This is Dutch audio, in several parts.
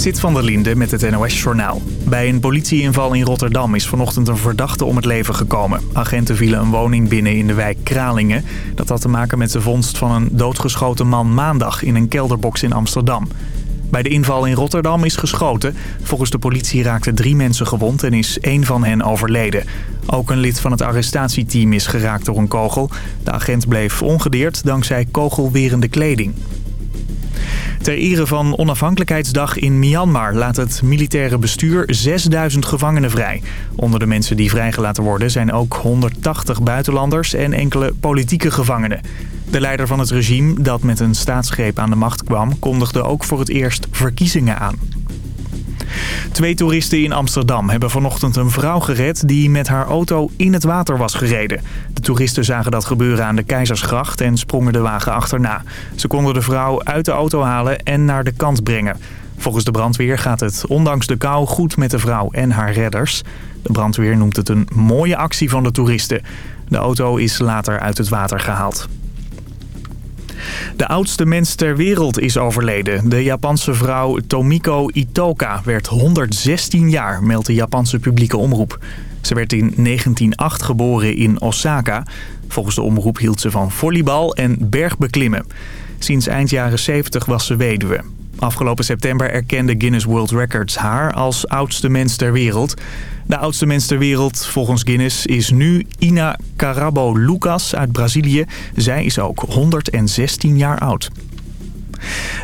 Sit van der Linde met het NOS-journaal. Bij een politieinval in Rotterdam is vanochtend een verdachte om het leven gekomen. Agenten vielen een woning binnen in de wijk Kralingen. Dat had te maken met de vondst van een doodgeschoten man maandag in een kelderbox in Amsterdam. Bij de inval in Rotterdam is geschoten. Volgens de politie raakten drie mensen gewond en is één van hen overleden. Ook een lid van het arrestatieteam is geraakt door een kogel. De agent bleef ongedeerd dankzij kogelwerende kleding. Ter ere van onafhankelijkheidsdag in Myanmar laat het militaire bestuur 6000 gevangenen vrij. Onder de mensen die vrijgelaten worden zijn ook 180 buitenlanders en enkele politieke gevangenen. De leider van het regime dat met een staatsgreep aan de macht kwam... kondigde ook voor het eerst verkiezingen aan. Twee toeristen in Amsterdam hebben vanochtend een vrouw gered die met haar auto in het water was gereden. De toeristen zagen dat gebeuren aan de Keizersgracht en sprongen de wagen achterna. Ze konden de vrouw uit de auto halen en naar de kant brengen. Volgens de brandweer gaat het ondanks de kou goed met de vrouw en haar redders. De brandweer noemt het een mooie actie van de toeristen. De auto is later uit het water gehaald. De oudste mens ter wereld is overleden. De Japanse vrouw Tomiko Itoka werd 116 jaar, meldt de Japanse publieke omroep. Ze werd in 1908 geboren in Osaka. Volgens de omroep hield ze van volleybal en bergbeklimmen. Sinds eind jaren 70 was ze weduwe. Afgelopen september erkende Guinness World Records haar als oudste mens ter wereld. De oudste mens ter wereld volgens Guinness is nu Ina Carabo Lucas uit Brazilië. Zij is ook 116 jaar oud.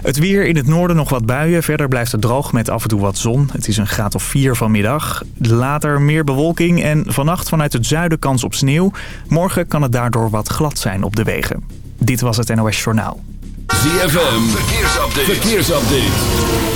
Het weer in het noorden nog wat buien. Verder blijft het droog met af en toe wat zon. Het is een graad of 4 vanmiddag. Later meer bewolking en vannacht vanuit het zuiden kans op sneeuw. Morgen kan het daardoor wat glad zijn op de wegen. Dit was het NOS Journaal. ZFM, verkeersupdate. verkeersupdate.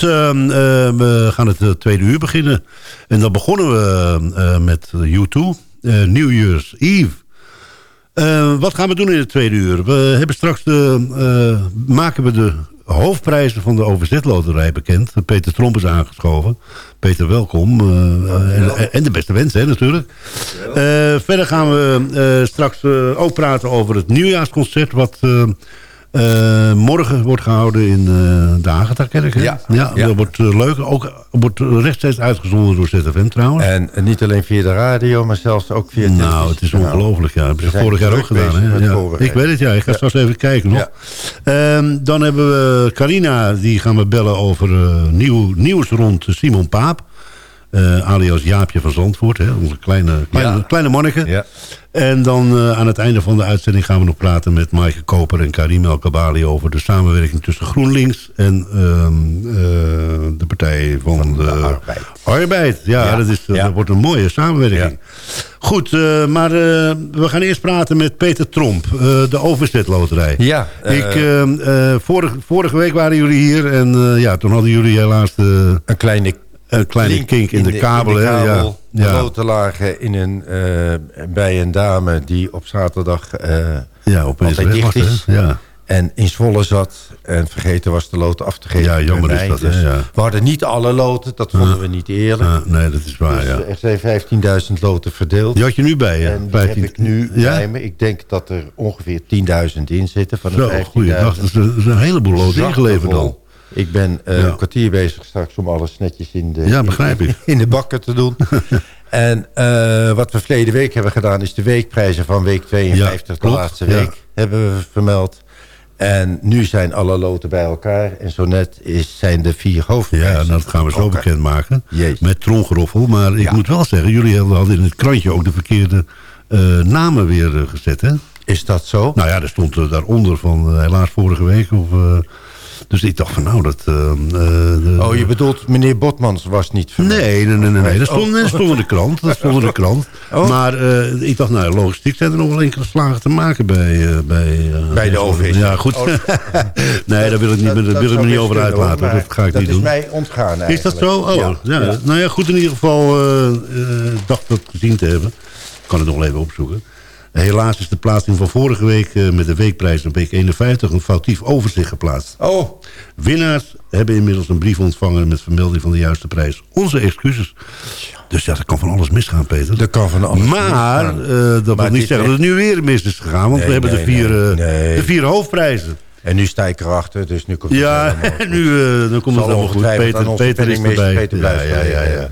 Goed, ehm, eh, we gaan het eh, tweede uur beginnen. En dan begonnen we eh, met U2, eh, New Year's Eve. Wat gaan we doen in het tweede uur? We hebben straks de, maken we de hoofdprijzen van de OVZ-loterij bekend. Peter Tromp is aangeschoven. Peter, welkom. En, en de beste wensen, hè, natuurlijk. Verder gaan we straks ook praten over het nieuwjaarsconcert... wat eh, morgen wordt gehouden in eh de Agatha-kerk. Ja, ja, ja. dat wordt eh, leuk. Ook wordt rechtstreeks uitgezonden door ZFM trouwens. En niet alleen via de radio, maar zelfs ook via televisie. Nou, het is ongelooflijk. Ja. Dat ze zijn vorig jaar ook gedaan. Hè? Ja. Ik weet het, ja. Ik ga straks even kijken nog. Ehm, dan hebben we Carina, die gaan we bellen over nieuw, nieuws rond Simon Paap. Eh, alias Jaapje van Zandvoort, hè? onze kleine, kleine, Ja. kleine monniken. Ja. En dan eh, aan het einde van de uitzending gaan we nog praten met Maaike Koper en Karim El Kabali over de samenwerking tussen GroenLinks en ehm, eh, de Partij van, de, Arbeid. Arbeid. Ja, Ja. Dat, is, dat wordt een mooie samenwerking. Goed, maar we gaan eerst praten met Peter Tromp, de OVZ-loterij. Ja, Ik, eh, eh, vorige, vorige week waren jullie hier en ja, toen hadden jullie helaas Een kleine een kleine link kink in, de, kabel. hè? kabel. Ja. De Ja. loten lagen in een, eh, bij een dame die op zaterdag eh, ja, opeens altijd dicht is. Ja. En in Zwolle zat en vergeten was de loten af te geven. Ja, jammer is dat, Dus ja. We hadden niet alle loten, dat vonden we niet eerlijk. Nee, dat is waar, Dus ja. er zijn 15.000 loten verdeeld. Die had je nu bij je? En die heb 15. ik nu bij me. Ik denk dat er ongeveer 10.000 in zitten van de Zo, 15.000. goeiedag. Dat is een, heleboel Zachte ingeleverd al. Ik ben Ja. een kwartier bezig straks om alles netjes in de, Ja, begrijp in, ik. in de bakken te doen. en eh, wat we verleden week hebben gedaan... is de weekprijzen van week 52, Ja, de klopt, laatste week, hebben we vermeld. En nu zijn alle loten bij elkaar. En zo net is, zijn de vier hoofdprijzen. Ja, dat gaan we zo bekendmaken. Jezus. Met trongeroffel. Maar ik moet wel zeggen, jullie hadden in het krantje ook de verkeerde eh, namen weer gezet, hè? Is dat zo? Nou ja, er stond daaronder van helaas vorige week. Of, dus ik dacht van nou, dat... eh, eh, oh, je bedoelt meneer Botmans was niet vermeld? Nee, nee, nee, nee. nee. Dat Oh. stond, dat stond in de krant. Dat stond in de krant. Oh. Maar eh, ik dacht, nou, logistiek zijn er nog wel enkele slagen te maken bij... eh, bij, Bij de OVS. Ja, goed. Oh. nee, daar wil ik, niet, Dat- dat wil ik me niet over kunnen, uitlaten. Dat ga ik dat niet is doen. mij ontgaan eigenlijk. Is dat zo? Oh, ja. Ja. Nou ja, goed in ieder geval dacht dat gezien te hebben. Ik kan het nog wel even opzoeken. Helaas is de plaatsing van vorige week eh, met de weekprijs op week 51 een foutief overzicht geplaatst. Oh, Winnaars hebben inmiddels een brief ontvangen met vermelding van de juiste prijs. Onze excuses. Dus ja, er kan van alles misgaan, Peter. dat kan van alles maar misgaan. eh, dat wil dit niet zeggen dat het nu weer mis is gegaan. Want Nee, we hebben de, vier, eh, nee. de vier hoofdprijzen. En nu sta ik erachter, dus nu komt het Ja, helemaal goed. nu eh, dan komt het allemaal goed. Peter, Peter is erbij. Peter ja, Bluis ja, ja, ja.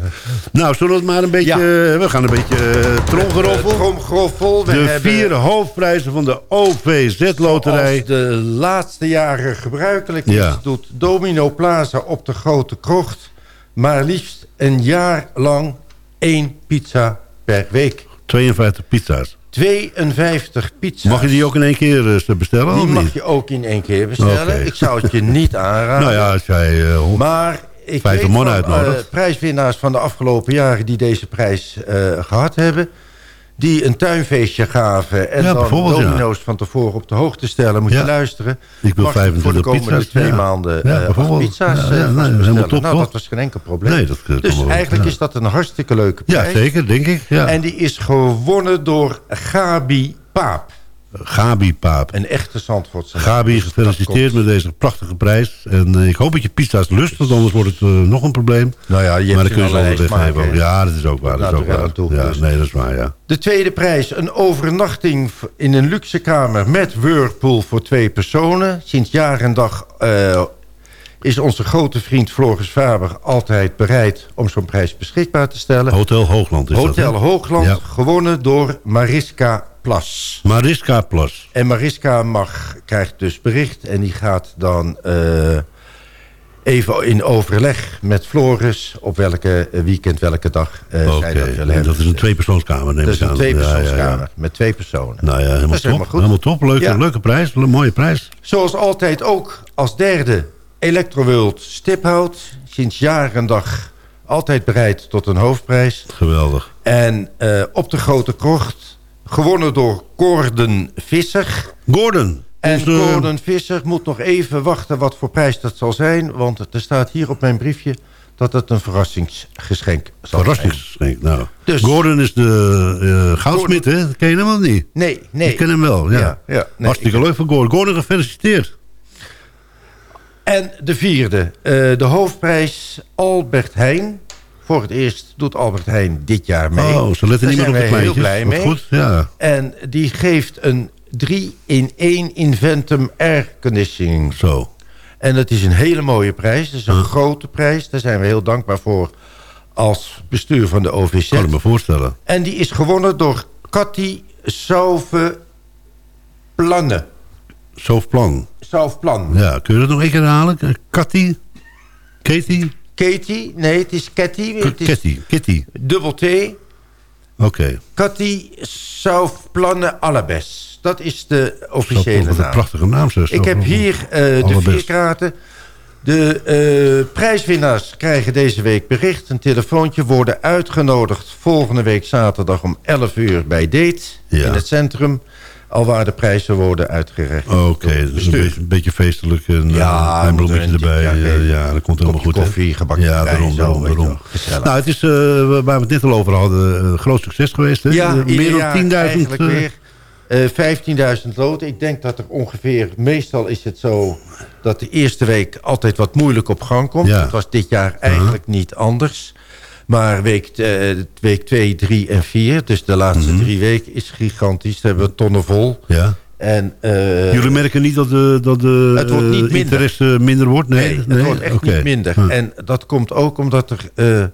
Nou, zullen we het maar een beetje... eh, we gaan een beetje uh, trongeroffel. Tromgroffel. We De hebben, vier hoofdprijzen van de OVZ-loterij. Zoals de laatste jaren gebruikelijk is, doet Domino Plaza op de Grote Krocht... maar liefst een jaar lang één pizza per week. 52 pizza's. 52 pizza's. Mag je die ook in één keer eh, bestellen? Die mag je ook in één keer bestellen. Ik zou het je niet aanraden. Nou ja, als jij... hond- Maar ik weet man van, eh, prijswinnaars van de afgelopen jaren die deze prijs eh, gehad hebben... die een tuinfeestje gaven en Ja, dan ja. domino's van tevoren op de hoogte stellen... moet Ja. je luisteren. Ik wil Mag je 25 voor de komende pizza's, twee ja. maanden Ja, eh, pizza's Ja, eh, ja, nee, bestellen. helemaal top, nou, dat was geen enkel probleem. Nee, dat, kan dus eigenlijk ja. is dat een hartstikke leuke Ja, prijs. zeker, denk ik. Ja. En die is gewonnen door Gabi Paap. Gabi Paap. Een echte Zandvoortse. Gabi, gefeliciteerd met deze prachtige prijs. En eh, ik hoop dat je pizza's lust, want anders wordt het eh, nog een probleem. Nou ja, je maar hebt dan kun je ze altijd weggeven. Ja, dat is ook waar. Dat is ook waar. toe, Ja, dus. nee, dat is waar, ja. De tweede prijs, een overnachting in een luxe kamer met whirlpool voor twee personen. Sinds jaar en dag eh, is onze grote vriend Floris Faber altijd bereid om zo'n prijs beschikbaar te stellen. Hotel Hoogland is Hotel dat? Hoogland, Ja. gewonnen door Mariska Plas. Mariska Plus. En Mariska mag, krijgt dus bericht en die gaat dan eh, even in overleg met Floris... op welke eh, weekend, welke dag eh zij dat willen en hebben. dat is een tweepersoonskamer, neem Dat ik is een aan. tweepersoonskamer Ja, ja, ja. met twee personen. Nou ja, helemaal Dat top. helemaal top. Leuke, leuke prijs. Een mooie prijs. Zoals altijd ook als derde Electroworld Stiphout. Sinds jaar en dag altijd bereid tot een hoofdprijs. Geweldig. En op de Grote Krocht gewonnen door Gordon Visser. Gordon. En Dus, eh, Gordon Visser moet nog even wachten wat voor prijs dat zal zijn. Want er staat hier op mijn briefje dat het een verrassingsgeschenk zal zijn. Verrassingsgeschenk. Nou. Dus- Gordon is de uh, goudsmid, hè? Dat ken je hem niet? Nee, nee. Ik ken hem wel, ja. Ja, ja, nee, Hartstikke leuk van Gordon. Gordon, gefeliciteerd. En de vierde, eh, de hoofdprijs Albert Heijn. Voor het eerst doet Albert Heijn dit jaar mee. Oh, ze letten Daar niet meer op de wij heel kleintjes. blij mee. goed, ja. En die geeft een 3-in-1 Inventum Air Conditioning. Zo. En dat is een hele mooie prijs. Dat is een grote prijs. Daar zijn we heel dankbaar voor als bestuur van de OVZ. Kan ik me voorstellen. En die is gewonnen door Cathy Sauve Planne. Softplan. Sauveplan. Ja, kun je dat nog één keer herhalen? Cathy? Katie? Katie? Nee, het is Cathy. Het is Kitty. Kitty. dubbel T. Oké. Cathy Sauveplanne Allebes. Dat is de Zo, officiële Wat een naam. prachtige naam, zeg. Ik heb hier eh, de Allerbest. vier kaarten. De eh, prijswinnaars krijgen deze week bericht. Een telefoontje worden uitgenodigd volgende week zaterdag om 11 uur bij Date. Ja. In het centrum. Alwaar de prijzen worden uitgereikt. Oké, dus een beetje, een beetje feestelijk. En, Ja, ja, een bloemetje er erbij. een- Ja, ja, ja, dat komt helemaal goed. koffie, gebakje Ja, daarom, daarom. Nou, het is, eh, waar we het net al over hadden, een groot succes geweest. Hè? Ja, Eh, meer dan jaar 10.000. eigenlijk eh, weer. Eh 15.000 loten. Ik denk dat er ongeveer... Meestal is het zo dat de eerste week altijd wat moeilijk op gang komt. Ja. Het was dit jaar eigenlijk niet anders. Maar week, eh, week 2, 3 en 4, dus de laatste Mhm. drie weken, is gigantisch. Daar hebben we tonnen vol. ja. En, eh, Jullie merken niet dat de, dat de Het wordt niet minder. interesse minder wordt? Nee, Nee, het wordt echt niet minder. Huh. En dat komt ook omdat er... eh,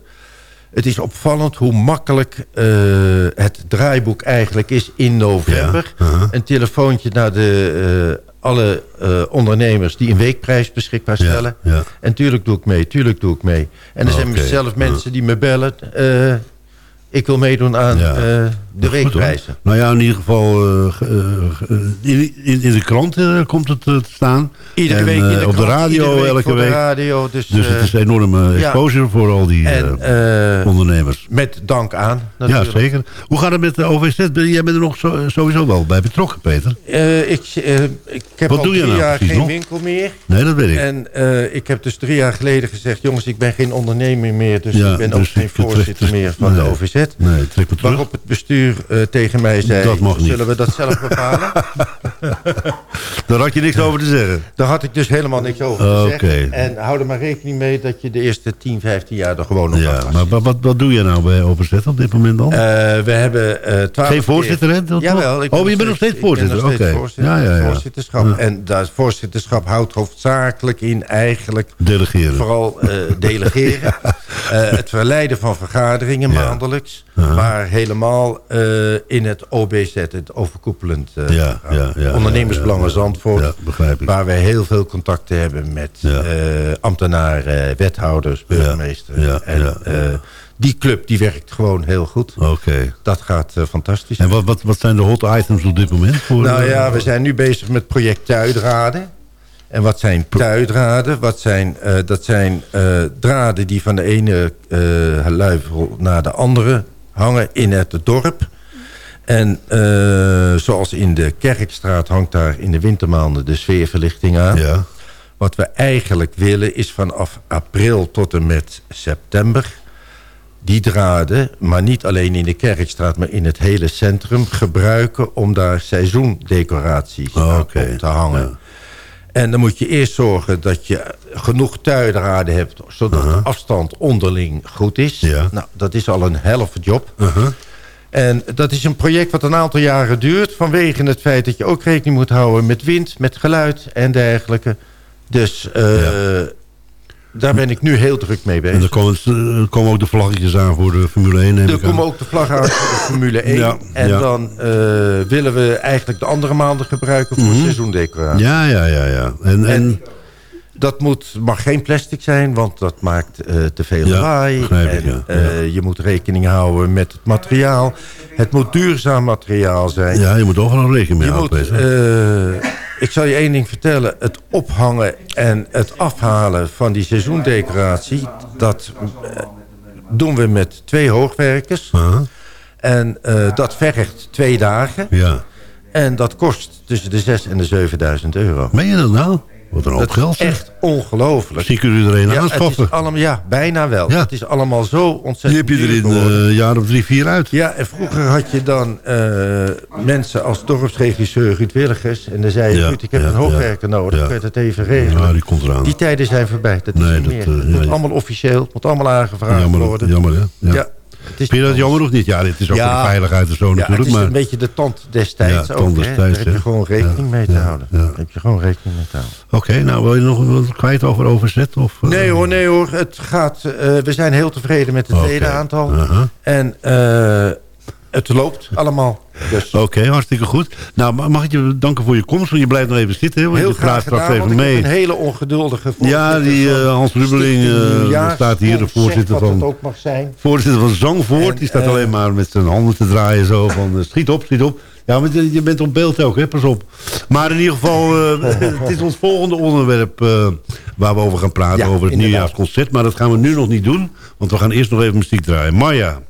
het is opvallend hoe makkelijk het draaiboek eigenlijk is in november. Ja. Een telefoontje naar de, alle eh, ondernemers die een weekprijs beschikbaar stellen. ja. En tuurlijk doe ik mee, tuurlijk doe ik mee. En er zijn ja. mensen die me bellen... eh, ik wil meedoen aan Ja. eh, de weekprijzen. Nou ja, in ieder geval eh, ge- eh, in, in, in de krant eh, komt het eh, te staan. Iedere En, week in de eh, op de radio iedere week elke voor de week. radio, dus, Dus het eh, is enorme ja. exposure voor al die en, eh, eh, ondernemers. met dank aan Ja, natuurlijk. zeker. Hoe gaat het met de OVZ? Jij bent er nog zo- sowieso wel bij betrokken, Peter. Eh, ik, eh, ik heb Wat al doe je drie nou jaar geen nog? winkel meer. Nee, dat weet ik. En eh, ik heb dus drie jaar geleden gezegd... jongens, ik ben geen ondernemer meer... dus Ja, ik ben dus ook geen ik betrek- voorzitter meer van nee. de OVZ. Nee, trek me terug. Waarop het bestuur eh, tegen mij zei... Dat mag niet. zullen we dat zelf bepalen? Daar had je niks over te zeggen. Daar had ik dus helemaal niks over gezegd. Oké. En hou er maar rekening mee dat je de eerste 10, 15 jaar er gewoon op Ja, was. maar wat, wat, doe je nou bij OVZ op dit moment dan? Eh, we hebben eh twaalf Geen voorzitter, hè? Dat Jawel. Ik Oh, je bent nog steeds voorzitter, oké. Ja, ja, ja. Voorzitterschap. Ja. En dat voorzitterschap houdt hoofdzakelijk in eigenlijk Delegeren. vooral delegeren. Het verleiden van vergaderingen maandelijks. Maar helemaal eh, in het OBZ, het overkoepelend uh, Ja, ja, ja, ondernemersbelangen. Zandvoort. Waar wij heel veel contacten hebben met eh, ambtenaren, wethouders, burgemeester. Ja, en eh, die club die werkt gewoon heel goed. Oké. Dat gaat eh, fantastisch. En wat, wat, wat zijn de hot items op dit moment? Voor, Nou eh, ja, we zijn nu bezig met project tuidraden. En wat zijn tuidraden? Wat zijn, eh, dat zijn eh, draden die van de ene eh luifel naar de andere hangen in het dorp. En eh, zoals in de Kerkstraat hangt daar in de wintermaanden de sfeerverlichting aan. Ja. Wat we eigenlijk willen is vanaf april tot en met september... die draden, maar niet alleen in de Kerkstraat... maar in het hele centrum gebruiken om daar seizoendecoraties Oh, oké. op te hangen. Ja. En dan moet je eerst zorgen dat je genoeg tuidraden hebt... zodat de afstand onderling goed is. Ja. Nou, dat is al een helft job. En dat is een project wat een aantal jaren duurt... vanwege het feit dat je ook rekening moet houden met wind, met geluid en dergelijke. Dus eh, Ja. Daar ben ik nu heel druk mee En bezig. er komen, er komen ook de vlaggetjes aan voor de Formule 1. neem Er aan. komen ook de vlag uit voor de Formule 1. Ja, en ja. dan eh, willen we eigenlijk de andere maanden gebruiken voor seizoendecoratie. Mhm. Ja, ja, ja. ja. En, en, En dat moet, mag geen plastic zijn, want dat maakt eh, te veel lawaai. en eh, je moet rekening houden met het materiaal. Het moet duurzaam materiaal zijn. ja, je moet overal rekening mee houden. eh, ik zal je één ding vertellen. Het ophangen en het afhalen van die seizoendecoratie... dat doen we met twee hoogwerkers. En dat vergt twee dagen. Ja. En dat kost tussen de 6 en de 7000 euro. Meen je dat nou? Wat een hoop Dat is geld. echt ongelooflijk. Kunnen jullie er een Ja, het aanschaffen. is allemaal, ja, bijna wel. Ja. Het is allemaal zo Die ontzettend heb je er in geworden. eh, een jaar of drie, vier uit. Ja, en vroeger had je dan eh, mensen als dorpsregisseur Ruud Willigers. En dan zei je, Ja, ik heb een hoogwerker nodig. Ik werd het even regelen. Ja, die komt eraan. Die tijden zijn voorbij. Dat is niet dat, meer. eh, het moet ja. allemaal officieel. Het moet allemaal aangevraagd Jammer, worden. jammer hè? Ja. Vind je dat jammer of niet? Ja, dit is ook Ja. voor de veiligheid en zo Ja, het natuurlijk. is maar een beetje de tand destijds Ja, ook. hè. Daar heb je gewoon rekening mee te houden. Daar heb je gewoon rekening mee te houden. Oké, nou wil je nog wat kwijt over overzet? Of, eh? Nee hoor, nee hoor. Het gaat, eh, we zijn heel tevreden met het Oké. ledenaantal. Aha. En eh, het loopt allemaal. Dus Oké, hartstikke goed. Nou, ma- mag ik je danken voor je komst? Want je blijft nog even zitten? Want heel je praat graag straks gedaan, even mee. een hele ongeduldige Ja, voorzitter die van eh, Hans Rubbeling Stichting eh, staat hier, de voorzitter van, ook mag zijn. voorzitter van Zangvoort. En, die staat eh, alleen maar met zijn handen te draaien zo van schiet op, schiet op. Ja, je bent op beeld ook, hè? pas op. Maar in ieder geval, het is ons volgende onderwerp waar we over gaan praten, Ja, over het inderdaad. nieuwjaarsconcert. Maar dat gaan we nu nog niet doen, want we gaan eerst nog even muziek draaien. Maya.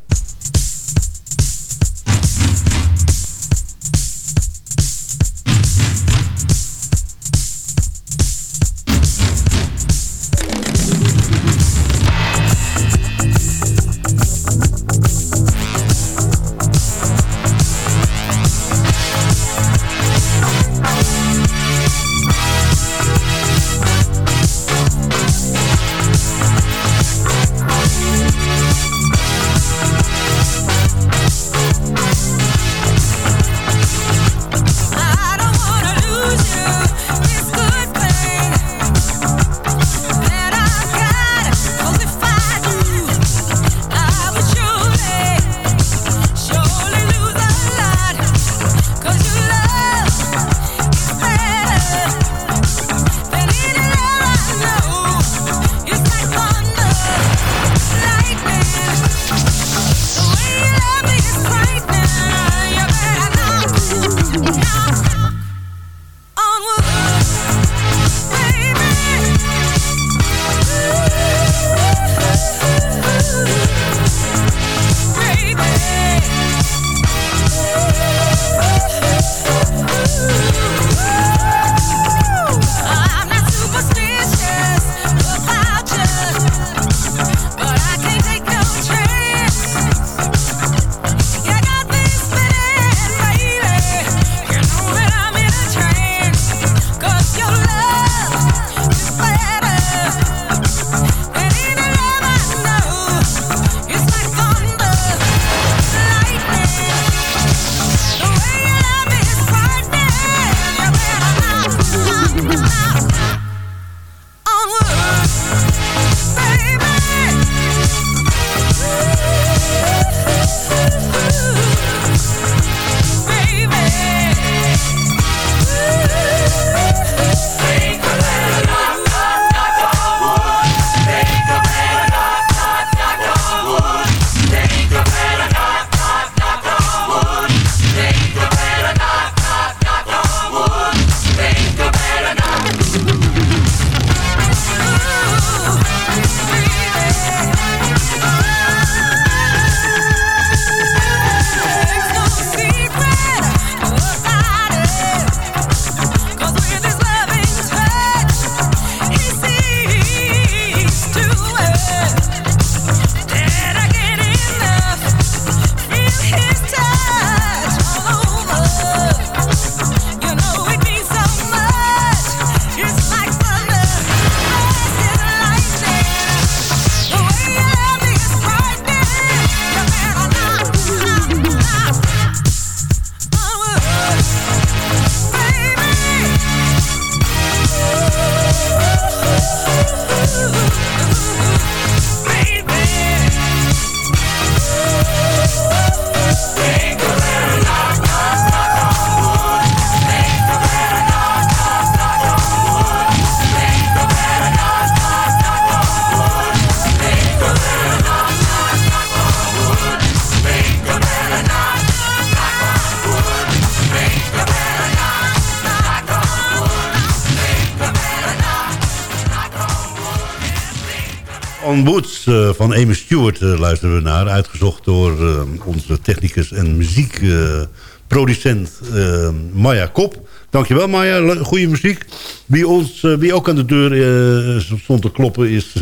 On Woods eh, van Amy Stewart eh, luisteren we naar. Uitgezocht door eh, onze technicus en muziekpresentator producent eh, Maya Kop. Dankjewel Maya, goede muziek. Wie, ons, wie ook aan de deur stond te kloppen is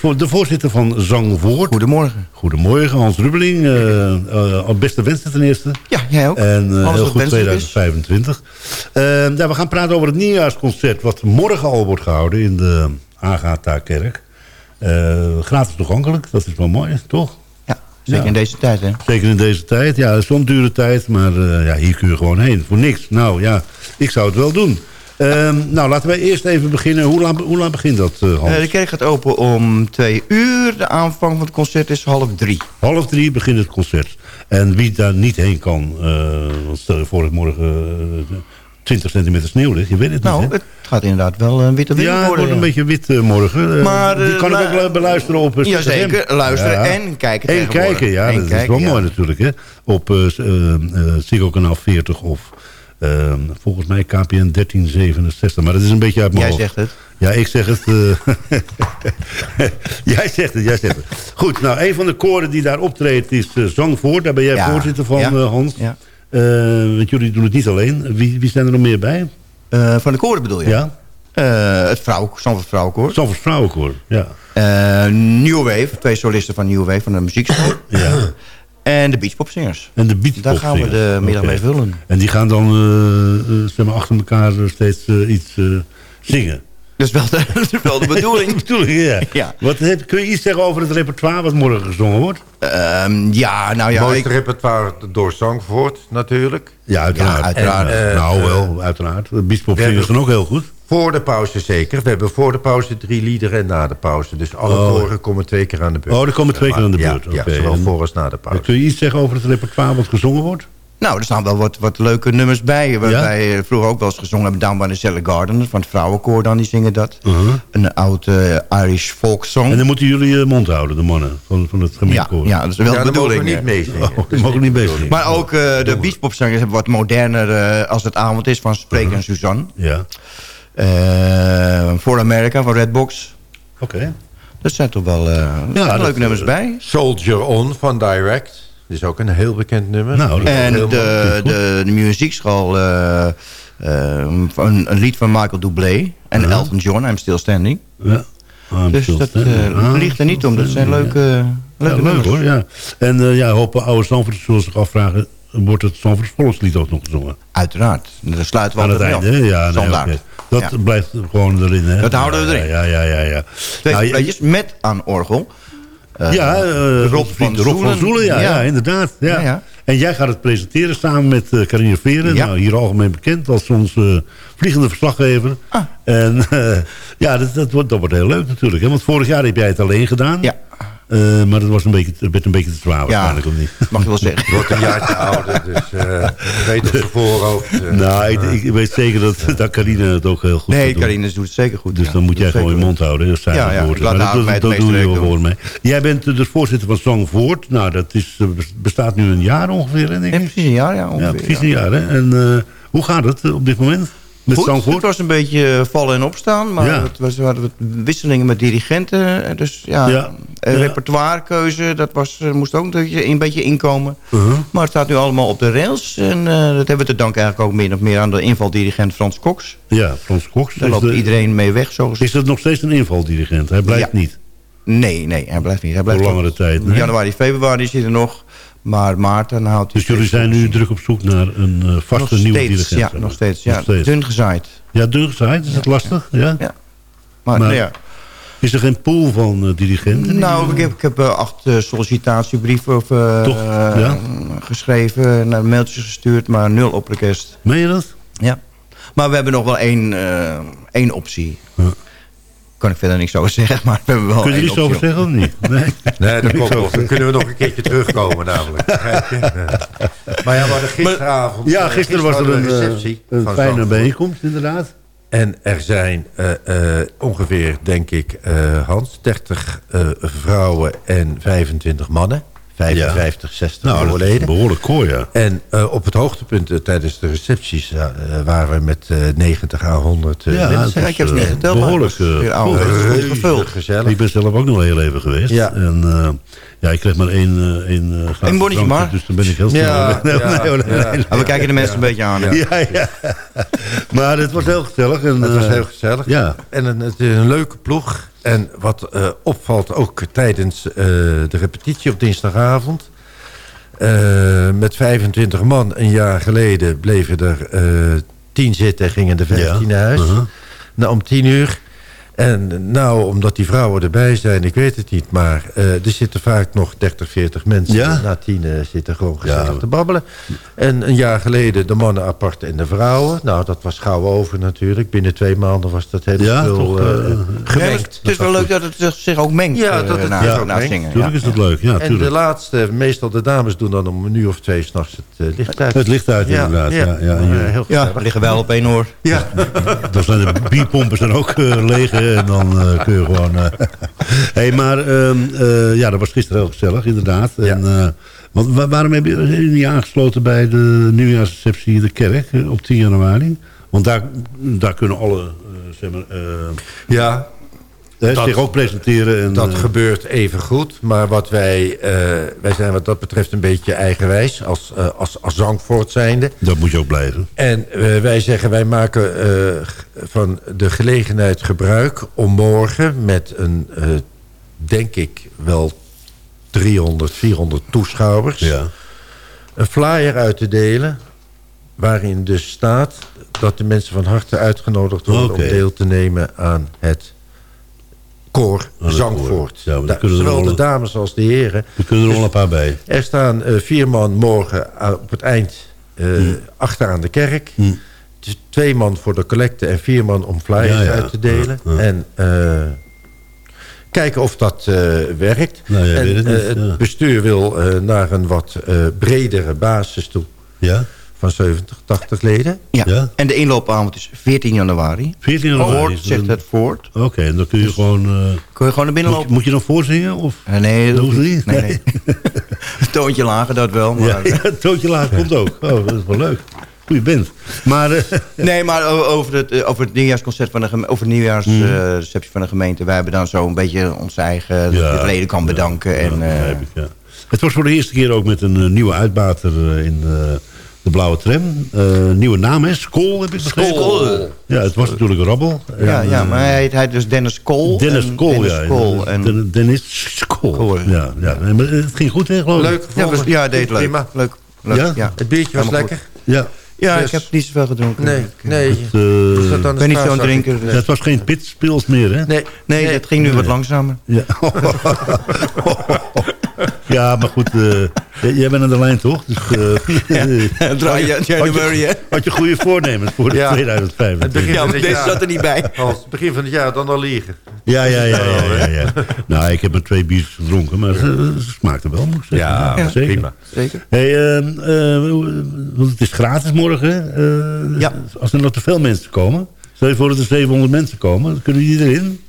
voor de voorzitter van Zangvoort. Goedemorgen. Goedemorgen, Hans Rubbeling. al beste wensen ten eerste. Ja, jij ook. En Alles heel goed wenselijk is. 2025. Eh, ja, we gaan praten over het nieuwjaarsconcert... wat morgen al wordt gehouden in de Agatha-kerk. Eh, gratis toegankelijk, dat is wel mooi, toch? Ja, zeker Ja. in deze tijd, hè. Zeker in deze tijd. Ja, het is zo'n dure tijd, maar eh, ja, hier kun je gewoon heen. Voor niks. Nou ja, ik zou het wel doen. Ehm, nou, laten wij eerst even beginnen. Hoe laat, hoe laat begint dat, eh, Hans? De kerk gaat open om twee uur. De aanvang van het concert is half drie. Half drie begint het concert. En wie daar niet heen kan... want stel je voor dat morgen 20 centimeter sneeuw ligt. Je weet het Nou, niet, hè? het gaat inderdaad wel een witte weer Ja, het worden. wordt een ja. beetje wit eh, morgen. Eh, Maar, die eh, kan ik ook beluisteren op eh, Jazeker, luisteren en kijken En kijken, ja. Dat is wel ja. mooi natuurlijk, hè. Op eh eh, eh, Ziggo kanaal 40 of eh, volgens mij KPN 1367. Maar dat is een beetje uit mijn Jij zegt het. Ja, ik zeg het. eh. jij zegt het, jij zegt het. Goed, nou, een van de koren die daar optreedt is eh, Zangvoort. Daar ben jij Ja, voorzitter van, ja, eh, Hans. ja. Eh, want jullie doen het niet alleen. Wie, wie zijn er nog meer bij? Eh, van de koren bedoel je? Ja? Eh, het vrouw, Vrouwenkoor. Zandvoort Vrouwenkoor, ja. Eh New Wave, twee solisten van New Wave van de muziekschool. ja. En de Beachpopzingers. En de beatpop Daar gaan we de middag mee vullen. En die gaan dan zeg maar, achter elkaar steeds iets zingen. Dat is wel de, dat is wel de bedoeling. Bedoel ik, ja. Ja. Wat, heb, kun je iets zeggen over het repertoire wat morgen gezongen wordt? Ehm, ja, nou ja. Mooiste ik- repertoire door Zangvoort natuurlijk. Ja, uiteraard. Ja, uiteraard. En, eh, nou, wel, uiteraard. De zingers hebben- zijn ook heel goed. Voor de pauze zeker. We hebben voor de pauze drie liederen en na de pauze. Dus alle Oh. koren komen twee keer aan de beurt. Oh, die komen twee keer aan de Ja, beurt. Ja, Oké. zowel En- voor als na de pauze. Kun je iets zeggen over het repertoire wat gezongen wordt? Nou, er staan wel wat, wat leuke nummers bij. Waar Ja? wij vroeger ook wel eens gezongen hebben. Down by the Cellar Garden van het vrouwenkoor dan, die zingen dat. Uh-huh. Een oude Irish folk song. En dan moeten jullie je mond houden, de mannen van, van het ja, gemeentekoor. ja, dat is wel ja, de dan mogen we bedoeling. niet meezingen. Oh, mogen niet. Maar ook eh, de beachpopzangers hebben wat moderner eh, als het avond is van Spreek en Suzanne. Ja, Eh For America van Redbox. oké. Dat zijn toch wel eh, leuke nummers bij. Soldier On van Direct. Dat is ook een heel bekend nummer. Nou, dat- En de, de, de muziekschool, eh, eh, een, een lied van Michael Dublé en Ja. Elton John, I'm Still Standing. Ja. I'm Dus still dat standing. eh, Ah, ligt er niet om. Dat zijn leuke, Ja, leuke leuk nummers. hoor, ja. En eh, ja, hopen oude Zandvoorters zullen zich afvragen... wordt het Zandvoorts volkslied ook nog gezongen? Uiteraard. Daar sluiten we Aan het altijd einde, mee hè? af. Ja, nee. Dat Ja. blijft gewoon erin, hè? Dat houden we Ja, erin. Ja, ja, ja. ja. Twee Nou, met aan orgel. Eh, ja, eh, Rob van Rob van Zoelen. Ja, ja. Ja. inderdaad. Ja. Ja, ja. En jij gaat het presenteren samen met uh, Carine Veren. Ja. Nou, hier algemeen bekend als onze vliegende verslaggever. Ah. En eh, ja, dat, dat, wordt, dat wordt heel leuk natuurlijk. Hè? Want vorig jaar heb jij het alleen gedaan. Ja. Eh, maar dat was een beetje, het werd een beetje te zwaar waarschijnlijk, of niet? mag je wel zeggen. wordt een jaartje ouder, dus eh weet op zijn voorhoofd. eh, nou, ik, ik weet zeker dat, dat Carine het ook heel goed Nee, doet. Carine doet het zeker goed. Dus ja. dan moet jij het gewoon je mond houden. Dat zijn Ja, ja, woorden. laat Maar dat, avond dat, mij dat het doe je meeste wel voor mij. Jij bent de voorzitter van Zangvoort. Nou, dat is, bestaat nu een jaar ongeveer, denk Ja, ik. precies een jaar, ja. Ongeveer, Ja, precies ja. een jaar. Hè? En eh, hoe gaat het op dit moment met Goed, Zandvoort? het was een beetje eh, vallen en opstaan. Maar Ja. het was, we hadden wat wisselingen met dirigenten. eh, Dus ja, repertoirekeuze, dat was, eh, moest ook een beetje, een beetje inkomen. Uh-huh. Maar het staat nu allemaal op de rails. En dat hebben we te danken eigenlijk ook min of meer aan de invaldirigent Frans Cox. Ja, Frans Cox. Daar loopt de- iedereen mee weg, zo is dat nog steeds een invaldirigent? Hij blijft Ja. niet. Nee, nee, hij blijft niet. Hij blijft Voor langere tijd, nee? Januari, februari is hij er nog. Maar Maarten houdt Dus jullie zijn nu druk op zoek naar een eh, vaste nog nieuwe steeds, dirigent? Ja, nog steeds. Ja, Nog steeds. Dun gezaaid. Ja, dun gezaaid. Is dat lastig? Ja? Ja. Maar, Maar- nou ja. Is er geen pool van eh, dirigenten? Nou, ik heb, ik heb eh, acht sollicitatiebrieven of, Ja? geschreven, naar mailtjes gestuurd, maar nul op request. Meen je dat? Ja. Maar we hebben nog wel één, één optie. Ja. Kan ik verder niks over zeggen, maar we hebben wel Kun je er één iets over zeggen of niet? Nee. Nee, dat komt nog. Dan kunnen we nog een keertje terugkomen namelijk. Ja. Maar ja, we hadden gisteravond... Ja, eh, gisteren was er een, eh, receptie een van fijne Zandvoort. bijeenkomst, inderdaad. En er zijn eh, eh, ongeveer, denk ik, eh, Hans, 30 eh, vrouwen en 25 mannen. 55, 60 Nou, overleden. behoorlijk koor, ja. En eh, op het hoogtepunt eh, tijdens de recepties eh, waren we met eh, 90 à 100 eh, Ja, mensen. was, ik heb niet geteld, maar Behoorlijk eh, gevuld. gezellig. Ik ben zelf ook nog heel even geweest. Ja. En eh, ja, ik kreeg maar één, eh, één uh, Eén bonnetje maar. Dus dan ben ik heel snel Ja. Nee, ja, nee, nee, nee, ja. nee. Maar we kijken de mensen een beetje aan. Ja, ja. Maar het was heel gezellig. En, Het was heel gezellig. Ja. En een, het is een leuke ploeg. En wat eh, opvalt ook tijdens eh, de repetitie op dinsdagavond... eh, met 25 man een jaar geleden bleven er eh 10 zitten... en gingen de 15 naar huis. uh-huh. Nou, om 10 uur. En nou, omdat die vrouwen erbij zijn, ik weet het niet... maar eh, er zitten vaak nog 30, 40 mensen. Ja? Na tien eh, zitten gewoon gezellig Ja. te babbelen. En een jaar geleden de mannen apart en de vrouwen. Nou, dat was gauw over natuurlijk. Binnen twee maanden was dat hele Ja, spul toch, eh, eh, Ja, maar gemengd. het is wel leuk dat het zich- ook mengt. Ja, eh, dat het na, zich na, ook na mengt. zingen. Tuurlijk ja. is het leuk. Ja, en de laatste, meestal de dames doen dan om een uur of twee s'nachts het eh, licht uit. Het licht uit inderdaad. Ja, ja, heel Ja, we liggen wel op één oor. Ja. Dan zijn de bierpompen zijn ook leeg dan eh, kun je gewoon... eh hey, maar ehm, eh, ja, dat was gisteren heel gezellig inderdaad. En, eh, want wa- waarom heb je je niet aangesloten bij de nieuwjaarsreceptie in de kerk eh, op 10 januari? Want daar, daar kunnen alle eh, zeg maar, eh, ja, Dat- zich ook presenteren. En, dat eh, gebeurt even goed. Maar wat wij, eh, wij zijn wat dat betreft een beetje eigenwijs als, eh, als, als Zandvoort zijnde. dat moet je ook blijven. En wij zeggen, wij maken van de gelegenheid gebruik om morgen met een, denk ik, wel 300, 400 toeschouwers... Ja. een flyer uit te delen... waarin dus staat dat de mensen van harte uitgenodigd worden... Om deel te nemen aan het koor. Ja, Da- Zowel wel- de dames als de heren. Er kunnen er wel een paar bij. Er staan eh, vier man morgen aan- op het eind eh, Hmm. achteraan de kerk. Hm. Het is twee man voor de collecte en vier man om flyers Ja, uit te delen. En eh, kijken of dat eh, werkt. Nou, en weet het eh, niet, het bestuur wil eh, naar een wat eh, bredere basis toe. Ja? Van 70, 80 leden. Ja. Ja? En de inloopavond is 14 januari. 14 januari. Voort zegt het voort. Oké, en dan kun je gewoon... eh, Kun je gewoon naar binnen moet, je, lopen? moet je dan voorzingen? Of? Eh, nee, Dat hoeft niet. Nee, nee. Een toontje lager, dat wel. Maar, Ja, ja, het tootje laag komt ook. Oh, dat is wel leuk. Goeie band. Maar eh, Nee, maar over het, over het nieuwjaarsconcert van de geme- over de nieuwjaarsreceptie van de gemeente. Wij hebben dan zo een beetje onze eigen Hmm. Ja, de leden kan ja, bedanken. en, eh, ik, ja. Het was voor de eerste keer ook met een nieuwe uitbater eh, in de, blauwe tram. Eh, nieuwe naam, hè? Skol heb ik begrepen. Ja, het was natuurlijk Rabbel. ja, En, ja, eh, maar hij heet, hij heet dus Dennis Kool. Dennis en Kool, ja. Kool. En, Den- Dennis. Kool. Ja, ja. Nee, maar het ging goed, hè, geloof ik? Leuk ja, was, ja, deed leuk. Prima. Leuk. leuk Ja? ja? Het biertje was Helemaal lekker. Ja. Ja, Dus- ik heb niet zoveel gedronken. Nee, Ik, eh, nee. Het, eh, Ik ben niet zo'n drinker. dus- ja, het was geen pitspils meer, hè? Nee, Nee, het ging nu wat langzamer. Ja, ja maar goed, eh, jij- bent aan de lijn toch? Dus, eh, Draai je had, January, hè? had je goede voornemens voor de Ja. 2005? Het begin Ja, van het deze jaar. zat er niet bij. Als begin van het jaar dan al liegen. Ja, ja, ja, ja, ja, ja. Nou, ik heb maar twee biertjes gedronken, maar ze, ze smaakten wel, moet ik zeggen. Ja, Ja, zeker. prima. Zeker. Hey, ehm, eh, want het is gratis morgen. eh, Ja. Als er nog te veel mensen komen. Stel je voor dat er 700 mensen komen. Dan kunnen die erin.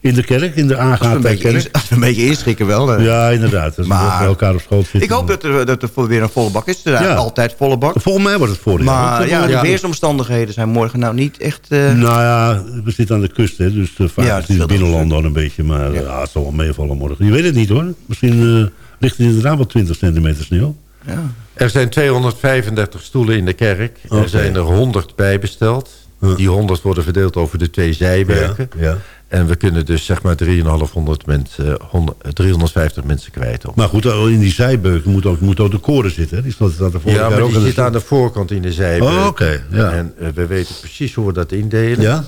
In de kerk, in de we, een beetje kerk. ins- als we een beetje inschikken wel. eh. Ja, inderdaad. Dat Maar- elkaar op school zitten. Ik hoop dat er, dat er voor- weer een volle bak is. Er is Ja. altijd volle bak. Volgens mij wordt het voor Maar ja, de Ja. weersomstandigheden zijn morgen nou niet echt... eh, Nou ja, we zitten aan de kust, hè, dus uh, vaak Ja, is het binnenland dan een beetje. Maar Ja. ja. het zal wel meevallen morgen. Je weet het niet hoor. Misschien eh, ligt er inderdaad wel 20 centimeter sneeuw. ja. Er zijn 235 stoelen in de kerk. Er zijn er 100 bijbesteld. Die 100 worden verdeeld over de twee zijwerken. Ja, ja. En we kunnen dus zeg maar 3,500 mensen, 100, 350 mensen kwijt. Op. Maar goed, in die zijbeuken moet ook, moet ook de koren zitten. Hè? Die staat vorig ja, maar ook die aan de zit aan de voorkant in de zijbeuk. Oh, oké, ja. En eh, we weten precies hoe we dat indelen. Ja?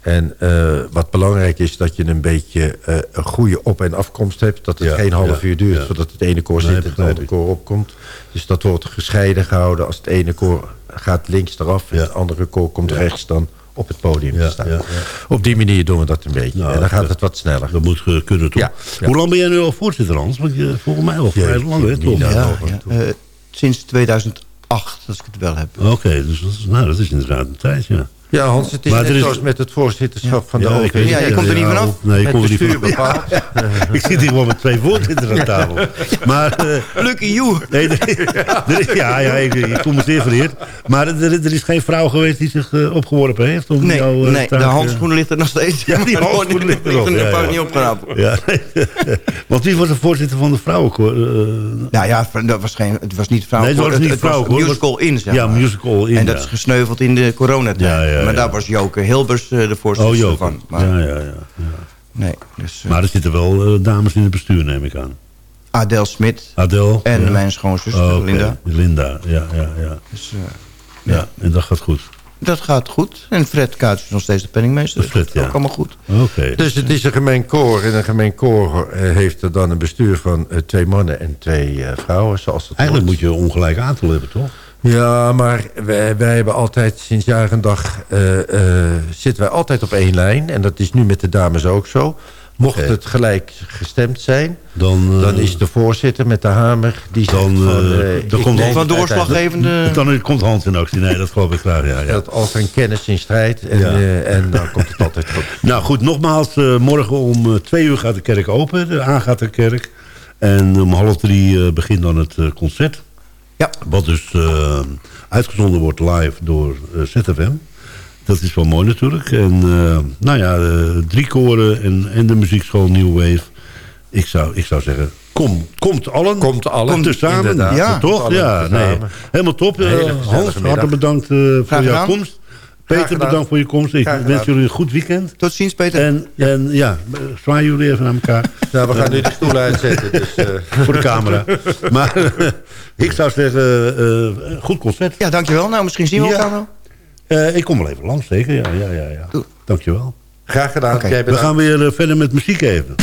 En eh, wat belangrijk is dat je een beetje eh, een goede op- en afkomst hebt. Dat het Ja, geen half ja, uur duurt ja. voordat het ene koor Nee, zit en het andere koor opkomt. Dus dat wordt gescheiden gehouden. Als het ene koor gaat links eraf en het andere koor komt rechts dan op het podium Ja, te staan. ja, ja. Op die manier doen we dat een beetje. Nou, en dan gaat het wat sneller. Dat moet ge- kunnen toch? Ja, ja. Hoe lang ben jij nu al voorzitter, Hans? Want je, volgens mij al vrij lang, hè? toch? Eh, sinds 2008, als ik het wel heb. Oké, dus dat is, nou, dat is inderdaad een tijd, ja. Ja, Hans, het is Maar net er is- zoals met het voorzitterschap van de Ja, ik. Ja, je komt er niet vanaf. Nee, ik kom er niet vanaf. ik zit hier gewoon met twee voorzitters aan tafel. Maar, eh, Lucky you! nee, er, er ja, ja ik, ik voel me zeer vereerd. Maar er, er is geen vrouw geweest die zich eh, opgeworpen heeft? Om Nee, jouw, eh, nee de taak, eh, handschoenen ligt er nog steeds. Ja, die er handschoenen niet- ligt erop, er ja, vaak ja. niet opgerapen. Ja, want wie was de voorzitter van de vrouwenkoor? Eh, Nou ja, dat was geen, het was niet vrouw. Nee, het was niet het, vrouwenkoor, musical in, zeg ja, musical in, En dat is gesneuveld in de coronatijd. Ja, ja, maar ja. daar was Joke Hilbers eh, de oh, voorzitter Joke. van. Maar, Ja, ja, ja, ja. Nee, dus, eh, Maar er zitten wel eh, dames in het bestuur, neem ik aan. Adel Smit Adel. en ja. mijn schoonzus Oh, oké. Linda. Linda, ja, ja, ja. Dus, ja. en dat gaat goed. dat gaat goed. En Fred Kuits is nog steeds de penningmeester. Fred, dat gaat ja. ook allemaal goed. Oké. Dus het is een gemeen koor. En een gemeen koor heeft er dan een bestuur van twee mannen en twee vrouwen. Zoals het Eigenlijk moet je ongelijk aantal hebben, toch? Ja, maar wij, wij hebben altijd sinds jaar en dag... eh, eh, zitten wij altijd op één lijn. En dat is nu met de dames ook zo. Mocht het gelijk gestemd zijn... Dan, eh, dan is de voorzitter met de hamer... die Dan, van, dan komt Van doorslaggevende... Dan komt Hans in actie. Nee, dat geloof ik graag. Ja, ja. Dat als een kennis in strijd. En, Ja. en dan komt het altijd goed. Nou goed, nogmaals, morgen om twee uur gaat de kerk open. De A gaat de kerk. En om half drie begint dan het concert. Ja. Wat dus eh, uitgezonden wordt live door eh, ZFM. Dat is wel mooi natuurlijk. En eh, nou ja, drie koren en, en de muziekschool New Wave. Ik zou, ik zou zeggen, kom, komt allen. Komt allen, Komt tezamen. inderdaad. Ja. toch? Allen Ja, nee. Helemaal top. Hans, hartelijk bedankt voor jouw komst. Peter, bedankt voor je komst. Ik wens jullie een goed weekend. Tot ziens, Peter. En en ja, eh, zwaaien jullie even naar elkaar. Nou, we gaan nu de stoel uitzetten. Dus, eh, voor de camera. Maar ik zou zeggen, eh, goed concert. Ja, dankjewel. Nou, misschien zien we Ja. elkaar wel. Eh, ik kom wel even langs, zeker. Ja, ja, ja, ja. Dankjewel. graag gedaan. Jij We gaan weer eh, verder met muziek even.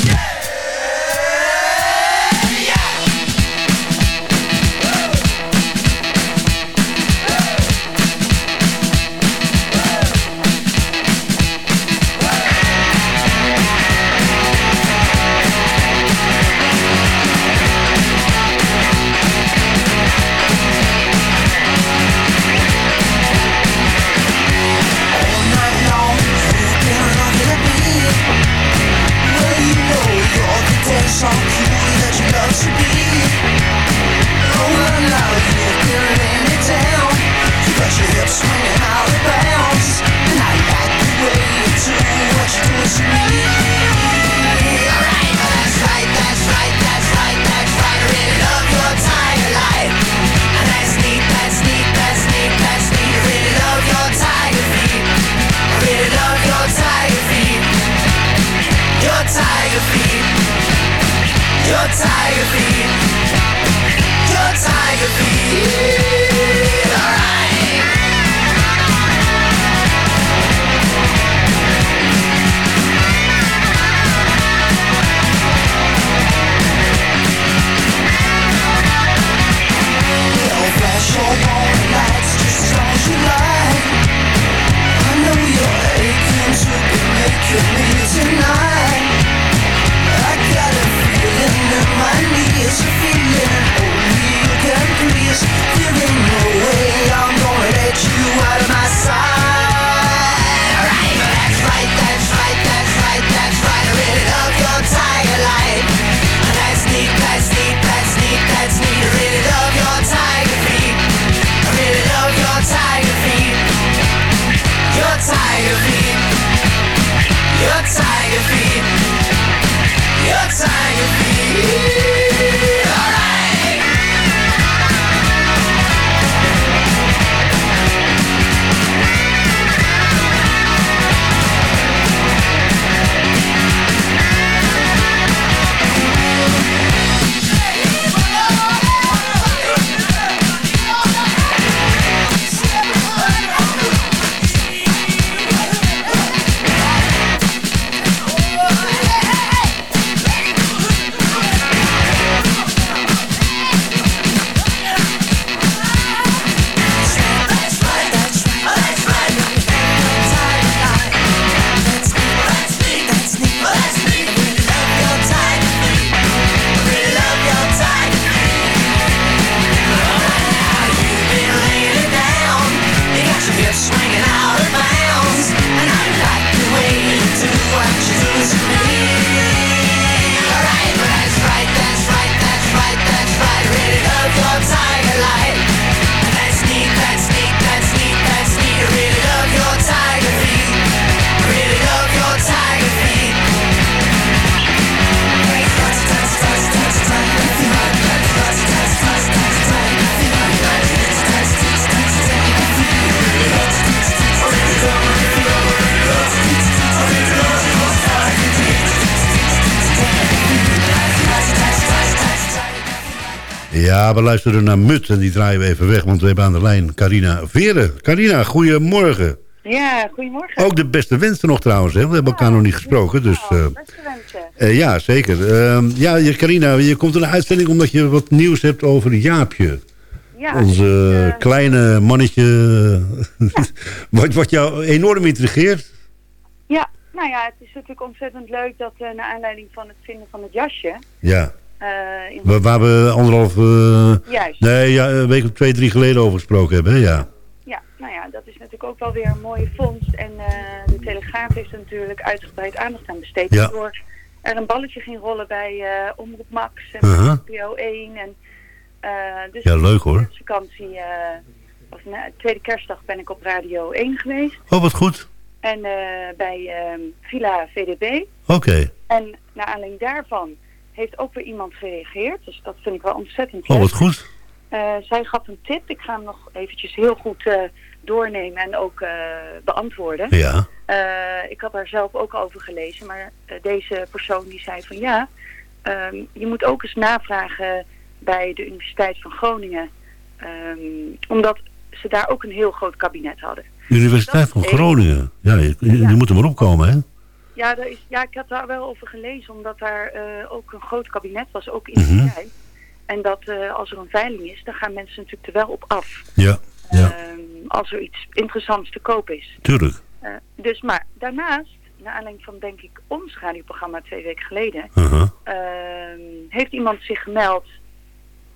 Ja, we luisteren naar Mut en die draaien we even weg, want we hebben aan de lijn Carina Veren. Carina, goedemorgen. Ja, goedemorgen. Ook de beste wensen nog trouwens, hè? we hebben elkaar nog niet gesproken. Dus, eh, Beste wensen. eh, ja, zeker. Ehm, ja, je, Carina, je komt in de uitzending omdat je wat nieuws hebt over Jaapje. Ja, Ons eh, kleine mannetje, wat, wat jou enorm intrigeert. ja, nou ja, het is natuurlijk ontzettend leuk dat uh, naar aanleiding van het vinden van het jasje... Ja, eh, waar, waar we anderhalf... eh, Juist. Nee, ja, een week of twee, drie geleden over gesproken hebben, hè? Ja. Ja, nou ja, dat is natuurlijk ook wel weer een mooie vondst. En eh, de Telegraaf heeft er natuurlijk uitgebreid aandacht aan besteed. Ja. Waardoor er een balletje ging rollen bij Omroep Max en Uh-huh. PO 1. En, dus Ja, leuk, hoor. De vakantie, of na tweede kerstdag ben ik op Radio 1 geweest. Oh, wat goed. En bij Villa VDB. Oké. En naar aanleiding daarvan heeft ook weer iemand gereageerd. Dus dat vind ik wel ontzettend Oh, leuk. wat goed. Eh, zij gaf een tip. Ik ga hem nog eventjes heel goed eh, doornemen en ook eh, beantwoorden. Ja. Ik had daar zelf ook over gelezen. Maar deze persoon die zei van ja, ehm, je moet ook eens navragen bij de Universiteit van Groningen. Ehm, omdat ze daar ook een heel groot kabinet hadden. Universiteit van. Groningen. Ja, je, je, je moet er maar opkomen, hè? Ja, daar is, ja, ik had daar wel over gelezen, omdat daar eh, ook een groot kabinet was, ook in die Mhm. tijd. En dat eh, als er een veiling is, dan gaan mensen natuurlijk er wel op af. Ja, ja, Ehm, als er iets interessants te koop is. tuurlijk. Eh, dus, maar daarnaast, naar aanleiding van denk ik ons radioprogramma twee weken geleden, Uh-huh. ehm, heeft iemand zich gemeld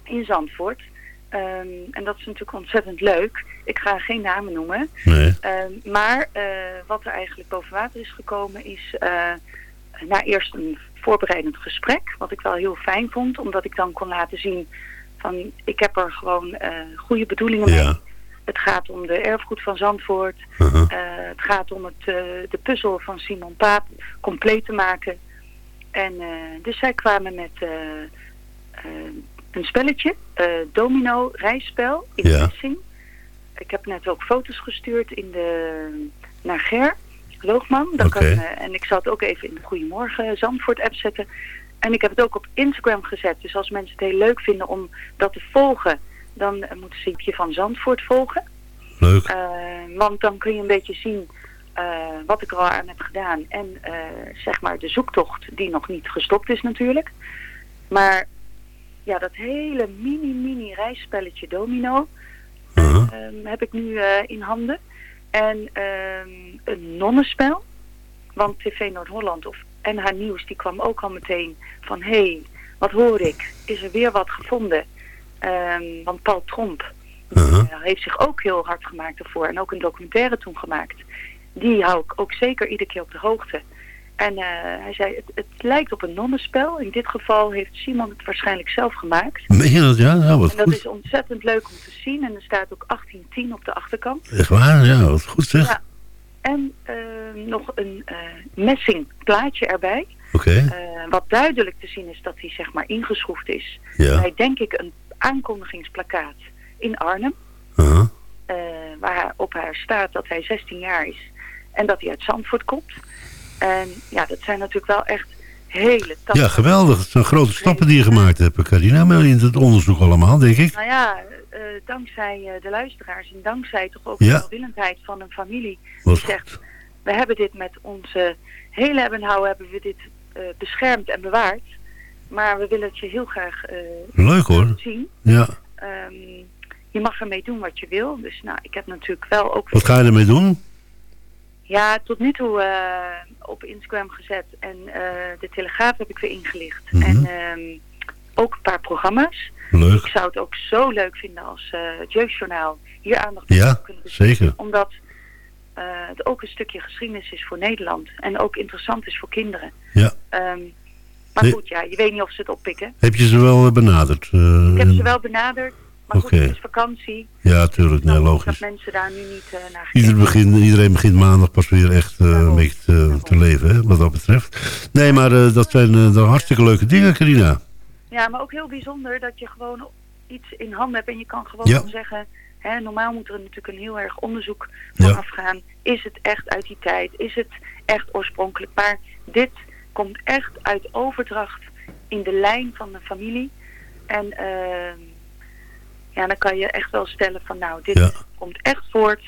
in Zandvoort. Ehm, en dat is natuurlijk ontzettend leuk. Ik ga geen namen noemen. Nee. Ehm, maar eh, wat er eigenlijk boven water is gekomen is eh, na eerst een voorbereidend gesprek. Wat ik wel heel fijn vond, omdat ik dan kon laten zien van ik heb er gewoon eh, goede bedoelingen mee. Het gaat om de erfgoed van Zandvoort. Uh-huh. Het gaat om het, de puzzel van Simon Paap compleet te maken. En dus zij kwamen met een spelletje, eh, domino, rijspel in Ja. Messing. Ik heb net ook foto's gestuurd in de, naar Ger Loogman. Dan kan, eh, en ik zal het ook even in de Goedemorgen Zandvoort app zetten. En ik heb het ook op Instagram gezet. Dus als mensen het heel leuk vinden om dat te volgen, dan eh, moeten ze Iepje van Zandvoort volgen. Leuk. Eh, want dan kun je een beetje zien eh, wat ik er al aan heb gedaan. En eh, zeg maar de zoektocht die nog niet gestopt is natuurlijk. Maar ja, dat hele mini-mini reisspelletje domino Uh-huh. ehm, heb ik nu eh, in handen. En ehm, een nonnenspel. Want TV Noord-Holland of NH Nieuws die kwam ook al meteen van... hé, hey, wat hoor ik? Is er weer wat gevonden? Ehm, want Paul Tromp Uh-huh. eh, heeft zich ook heel hard gemaakt ervoor. En ook een documentaire toen gemaakt. Die hou ik ook zeker iedere keer op de hoogte. En eh, hij zei, het, het lijkt op een nonnenspel. In dit geval heeft Simon het waarschijnlijk zelf gemaakt. Meen je dat? Ja, nou, wat En dat goed. is ontzettend leuk om te zien. En er staat ook 1810 op de achterkant. Echt waar? Ja, wat goed zeg. Ja. En eh, nog een eh, messing plaatje erbij. Oké. Wat duidelijk te zien is dat hij zeg maar ingeschroefd is. Ja. Bij denk ik een aankondigingsplakkaat in Arnhem. Uh-huh. eh, waarop haar staat dat hij 16 jaar is. En dat hij uit Zandvoort komt. En ja, dat zijn natuurlijk wel echt hele Ja, geweldig. Het zijn grote stappen die je gemaakt hebt, Carina. Maar in het onderzoek allemaal, denk ik. Nou ja, eh, dankzij eh, de luisteraars en dankzij toch ook Ja. de welwillendheid van een familie Wat die zegt, we hebben dit met onze hele hebben en houden hebben we dit eh, beschermd en bewaard. Maar we willen het je heel graag Leuk hoor. zien. Ja. Ehm, je mag ermee doen wat je wil. Dus nou, ik heb natuurlijk wel ook... Wat ga je ermee doen? Ja, tot nu toe eh, op Instagram gezet. En eh, de Telegraaf heb ik weer ingelicht. Mhm. En ehm, ook een paar programma's. Leuk. Ik zou het ook zo leuk vinden als eh, het Jeugdjournaal hier aandacht aan Ja, zou kunnen besteden. zeker. Omdat het ook een stukje geschiedenis is voor Nederland. En ook interessant is voor kinderen. Ja. Ehm, maar goed, ja, je weet niet of ze het oppikken. Heb je ze wel benaderd? Ik heb ze wel benaderd. Maar goed, het is vakantie. Ja, tuurlijk. Nee, Dat logisch. mensen daar nu niet eh, naar Ieder begin, iedereen begint maandag pas weer echt eh, een beetje te, te leven, hè, wat dat betreft. Nee, maar eh, dat zijn eh, dat hartstikke leuke dingen, Carina. Ja, maar ook heel bijzonder dat je gewoon iets in handen hebt en je kan gewoon Ja. dan zeggen... Hè, normaal moet er natuurlijk een heel erg onderzoek Ja. vooraf gaan. Is het echt uit die tijd? Is het echt oorspronkelijk? Maar dit komt echt uit overdracht in de lijn van de familie. En ehm, ja, dan kan je echt wel stellen van nou, dit Ja. komt echt voort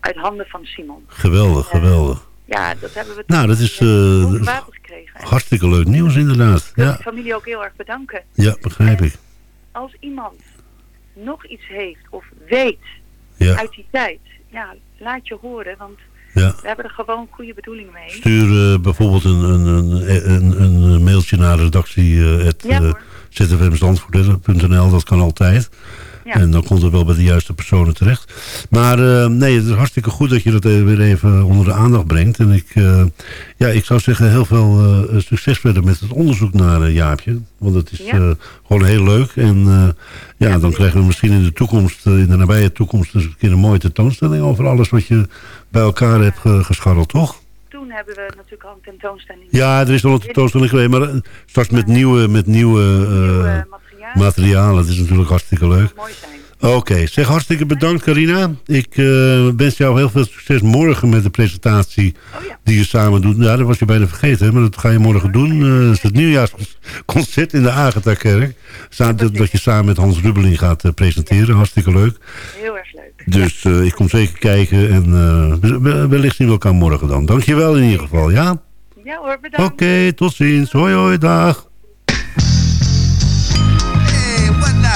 uit handen van Simon. Geweldig, geweldig. Ja, dat hebben we Nou, dat is eh, boven water gekregen. En hartstikke leuk nieuws inderdaad. ik wil Ja, de familie ook heel erg bedanken. ja begrijp ik. Als iemand nog iets heeft of weet Ja. uit die tijd, ja, laat je horen, want Ja. we hebben er gewoon goede bedoelingen mee. Stuur eh, bijvoorbeeld een, een, een, een, een mailtje naar de redactie eh, Ja, eh, zfmzandvoort.nl, dat kan altijd. Ja. En dan komt het wel bij de juiste personen terecht. Maar eh, nee, het is hartstikke goed dat je dat weer even onder de aandacht brengt. En ik, eh, ja, ik zou zeggen heel veel eh, succes verder met het onderzoek naar Jaapje. Want het is Ja. gewoon heel leuk. En ja, dan krijgen we misschien in de toekomst, in de nabije toekomst... eens een keer een mooie tentoonstelling over alles wat je bij elkaar hebt ge- gescharreld, toch? Toen hebben we natuurlijk al een tentoonstelling. Ja, er is wel een tentoonstelling geweest, maar straks met nieuwe, met nieuwe, eh, materialen. Dat is natuurlijk hartstikke leuk. Oké, zeg hartstikke bedankt Carina. Ik eh, wens jou heel veel succes morgen met de presentatie die je samen doet. Ja, dat was je bijna vergeten, hè, maar dat ga je morgen doen. Eh, dat is het nieuwjaarsconcert in de Agatha-kerk. Dat, dat je samen met Hans Rubbeling gaat eh, presenteren. Hartstikke leuk. Heel erg leuk. Dus ik kom zeker kijken en we- we- wellicht zien we elkaar morgen dan. Dankjewel in ieder geval, ja? Ja hoor, bedankt. Oké, tot ziens. Hoi hoi, dag.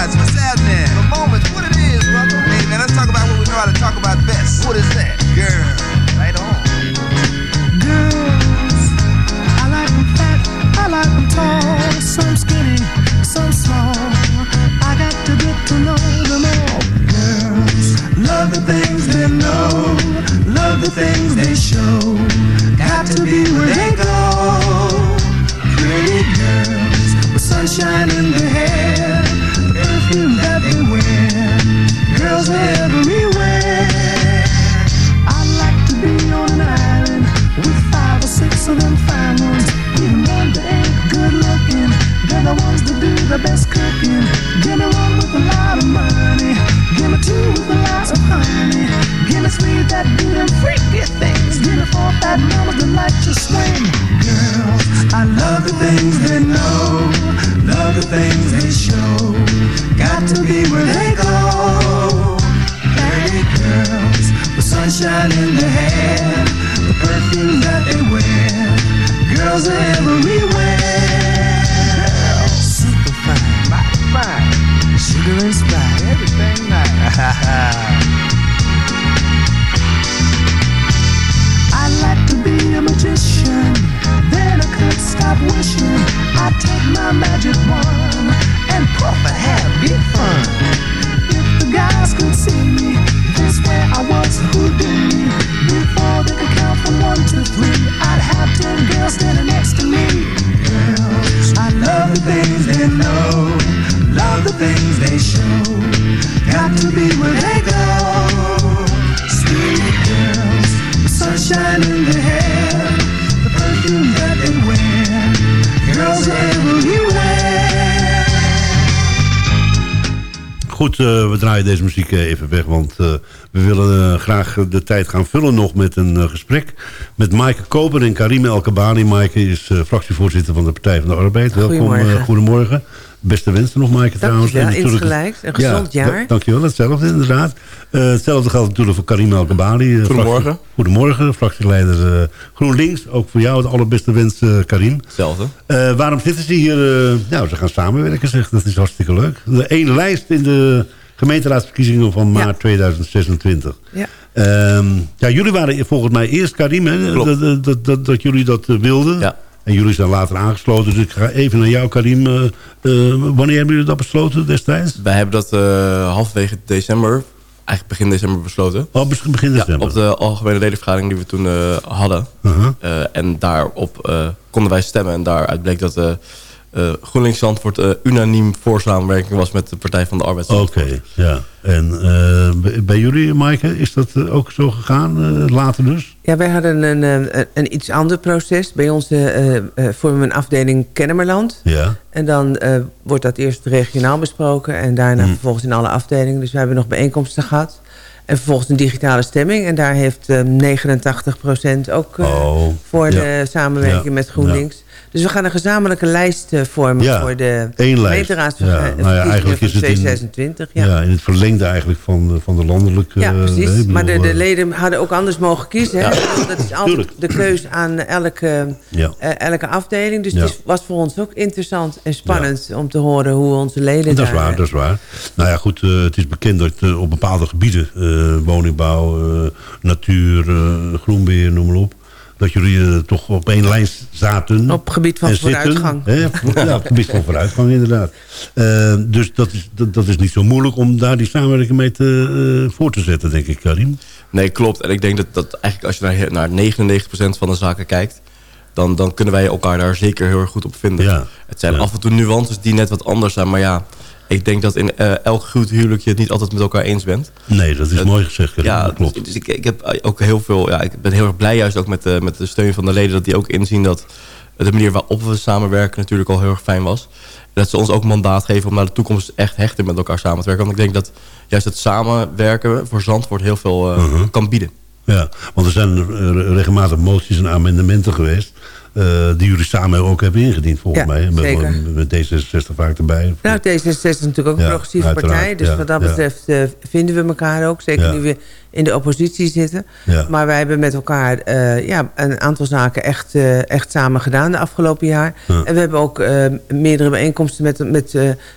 What's happening? The moment, what it is, brother. Hey, man, let's talk about what we know how to talk about best. What is that? Girl. Right on. Girls, I like them fat, I like them tall, some skinny, some small. I got to get to know them all. Girls, love the things they know, love the things they show. Got to be muziek eh, even weg, want eh, we willen eh, graag de tijd gaan vullen nog met een gesprek met Maaike Koper en Karim El Kabani. Maaike is fractievoorzitter van de Partij van de Arbeid. Welkom, Goedemorgen. goedemorgen. Beste wensen nog, Maaike trouwens. Natuurlijk- insgelijks. Een gezond ja, jaar. da- Dankjewel, hetzelfde inderdaad. Eh, hetzelfde geldt natuurlijk voor Karim El Goedemorgen. fractie- Goedemorgen, fractieleider GroenLinks. Ook voor jou de allerbeste wens, Karim. Hetzelfde. Eh, waarom zitten ze hier? eh, nou, ze gaan samenwerken, zeg. Dat is hartstikke leuk. De één lijst in de gemeenteraadsverkiezingen van maart 2026. Ja. Ehm, ja, jullie waren volgens mij eerst, Karim, hè, dat, dat, dat, dat, jullie dat eh, wilden. Ja. En jullie zijn later aangesloten. Dus ik ga even naar jou, Karim. Eh, eh, wanneer hebben jullie dat besloten destijds? Wij hebben dat eh, halverwege december, eigenlijk begin december besloten. Oh, begin begin Ja, december. op de algemene ledenvergadering die we toen eh, hadden. Uh-huh. Eh, en daarop eh, konden wij stemmen. En daaruit bleek dat eh GroenLinks Zandvoort eh, unaniem voor samenwerking was met de Partij van de Arbeid. Oké, ja. En eh, bij- jullie, Maaike, is dat ook zo gegaan eh, later dus? Ja, wij hadden een, een, een iets ander proces. Bij ons eh, eh, vormen we een afdeling Kennemerland. Ja. En dan eh, wordt dat eerst regionaal besproken en daarna Hmm. vervolgens in alle afdelingen. Dus we hebben nog bijeenkomsten gehad. En vervolgens een digitale stemming. En daar heeft eh 89% ook eh, Oh, voor ja. de samenwerking Ja, met GroenLinks. Dus we gaan een gezamenlijke lijst eh, vormen Ja, voor de gemeenteraadsverkiezingen Ja, nou ja, eigenlijk van is het in- 2026. Ja. Ja. in het verlengde eigenlijk van, de- van de landelijke... Ja, eh, precies. bedoel, maar de, de eh, leden hadden ook anders mogen kiezen. Hè? Dat is altijd de keus aan elke, Ja. eh, elke afdeling. Dus Ja. het is- was voor ons ook interessant en spannend om te horen hoe onze leden Dat is daar... waar, dat is waar. Nou ja, goed, eh, het is bekend dat eh, op bepaalde gebieden, eh, woningbouw, eh, natuur, eh, groenbeheer, noem maar op, dat jullie eh, toch op één lijn zaten. Op gebied van zitten, vooruitgang. hè? ja, op gebied van vooruitgang inderdaad. Eh, dus dat is, dat, dat is niet zo moeilijk om daar die samenwerking mee te, eh, voor te zetten, denk ik, Karim. Nee, klopt. En ik denk dat, dat eigenlijk als je naar, naar 99% van de zaken kijkt... Dan, dan kunnen wij elkaar daar zeker heel erg goed op vinden. Ja. Het zijn af en toe nuances die net wat anders zijn. Maar ja, ik denk dat in eh, elk goed huwelijk je het niet altijd met elkaar eens bent. Nee, dat is mooi gezegd. Ja, dat klopt. Dus ik, ik heb ook heel veel. Ja, ik ben heel erg blij juist ook met de, met de steun van de leden. Dat die ook inzien dat de manier waarop we samenwerken natuurlijk al heel erg fijn was. Dat ze ons ook mandaat geven om naar de toekomst echt hechter met elkaar samen te werken. Want ik denk dat juist het samenwerken voor Zandvoort heel veel eh, Mhm. kan bieden. Ja, want er zijn eh, regelmatig moties en amendementen geweest... eh, die jullie samen ook hebben ingediend, volgens Ja, mij. Met, met D66 vaak erbij. Nou, D66 is natuurlijk ook een progressieve partij. Dus wat dat betreft eh, vinden we elkaar ook. Zeker nu we in de oppositie zitten. Ja. Maar wij hebben met elkaar eh, ja, een aantal zaken echt, eh, echt samen gedaan de afgelopen jaar. Ja. En we hebben ook eh, meerdere bijeenkomsten met, met,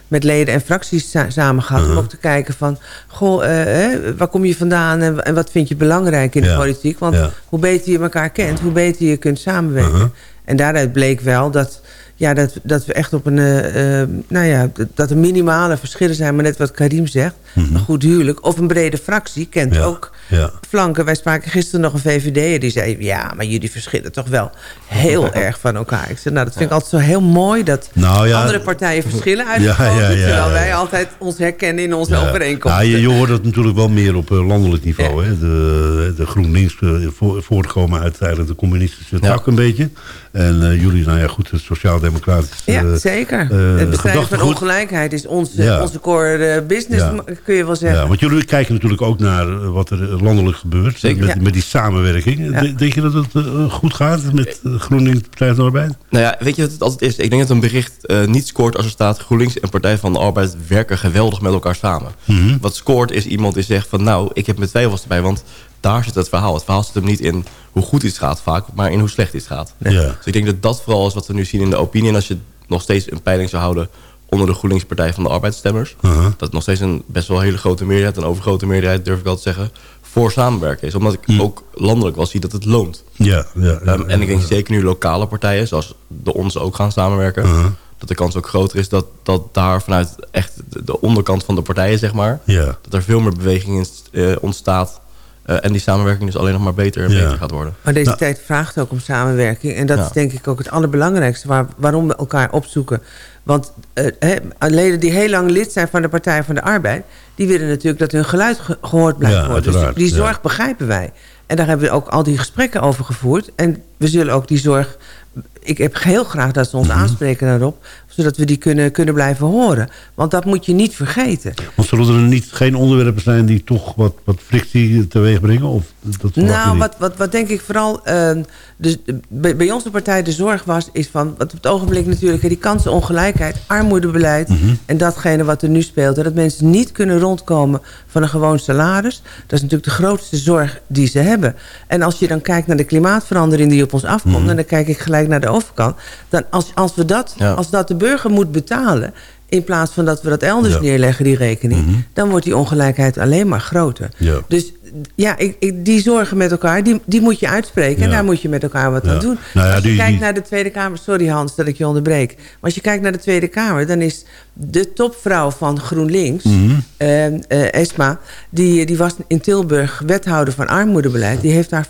met leden en fracties sa- samen gehad. Om ook te kijken van, goh, hè, waar kom je vandaan en, en wat vind je belangrijk in de politiek? Want hoe beter je elkaar kent, hoe beter je kunt samenwerken. Uh-huh. En daaruit bleek wel dat, ja, dat, dat we echt op een... eh, eh, nou ja, dat- er minimale verschillen zijn. Maar net wat Karim zegt, een goed huwelijk... of een brede fractie kent Mhm. Ja, ook ja. flanken. Wij spraken gisteren nog een VVD'er die zei... ja, maar jullie verschillen toch wel heel erg van elkaar. Ik zei, nou, dat vind ik altijd zo heel mooi... dat Nou ja, andere partijen verschillen Ja, uitgesproken... ja, ja, terwijl ja. wij altijd ons herkennen in onze Ja. overeenkomsten. Ja, je, je hoort dat natuurlijk wel meer op eh, landelijk niveau. Hè? De, de GroenLinks eh, vo- voortkomen uit eigenlijk de communistische tak een beetje. En eh, jullie, nou ja, goed, het sociaal-democratisch Ja, eh, zeker. eh, het bestrijden van ongelijkheid is onze, Ja. onze core business, Ja. kun je wel zeggen. Ja, want jullie kijken natuurlijk ook naar wat er landelijk gebeurt. Zeker. Met, Ja. met die samenwerking. Denk je dat het goed gaat met GroenLinks Partij van de Arbeid? Nou ja, weet je wat het altijd is? Ik denk dat een bericht eh, niet scoort als er staat... GroenLinks en Partij van de Arbeid werken geweldig met elkaar samen. Mhm. Wat scoort is iemand die zegt van... nou, ik heb twee was erbij, want daar zit het verhaal. Het verhaal zit hem niet in hoe goed iets gaat vaak... maar in hoe slecht iets gaat. Ja. Dus ik denk dat dat vooral is wat we nu zien in de opinie. En als je nog steeds een peiling zou houden... onder de GroenLinks Partij van de Arbeidsstemmers... Uh-huh. dat het nog steeds een best wel hele grote meerderheid... een overgrote meerderheid, durf ik wel te zeggen... voor samenwerken is. Omdat ik Mm. ook landelijk wel zie dat het loont. Ja, ja, ja, Ehm, en ik denk ja. zeker nu lokale partijen, zoals de onze ook gaan samenwerken... Uh-huh. dat de kans ook groter is dat, dat daar vanuit echt de, de onderkant van de partijen, zeg maar... Ja. dat er veel meer beweging in eh, ontstaat... eh, en die samenwerking dus alleen nog maar beter en Ja. beter gaat worden. Maar deze Nou. tijd vraagt ook om samenwerking. En dat Ja. is denk ik ook het allerbelangrijkste waar, waarom we elkaar opzoeken. Want eh, hè, leden die heel lang lid zijn van de Partij van de Arbeid... die willen natuurlijk dat hun geluid ge- gehoord blijft Ja, worden. Dus die ja. zorg begrijpen wij. En daar hebben we ook al die gesprekken over gevoerd. En we zullen ook die zorg... Ik heb heel graag dat ze ons Mhm. aanspreken daarop... zodat we die kunnen, kunnen blijven horen. Want dat moet je niet vergeten. Want zullen er niet geen onderwerpen zijn die toch wat, wat frictie teweeg brengen? Of dat Nou, wat, wat, wat denk ik vooral dus, de- bij, bij onze partij de zorg was... is van, wat op het ogenblik natuurlijk... hè, die kansenongelijkheid, armoedebeleid... Mhm. en datgene wat er nu speelt. Dat mensen niet kunnen rondkomen van een gewoon salaris. Dat is natuurlijk de grootste zorg die ze hebben. En als je dan kijkt naar de klimaatverandering die op ons afkomt... Mhm. en dan kijk ik gelijk naar de overkant... dan als, als, we dat, Ja. als dat de burger moet betalen... in plaats van dat we dat elders Ja. neerleggen, die rekening... Mhm. dan wordt die ongelijkheid alleen maar groter. Ja. Dus ja, ik, ik, die zorgen met elkaar, die, die moet je uitspreken. En daar moet je met elkaar wat Ja. aan doen. Nou ja, als je die- kijkt die- naar de Tweede Kamer... Sorry Hans dat ik je onderbreek. Maar als je kijkt naar de Tweede Kamer... dan is de topvrouw van GroenLinks, eh, Esma... Die, die was in Tilburg wethouder van armoedebeleid. Die heeft daar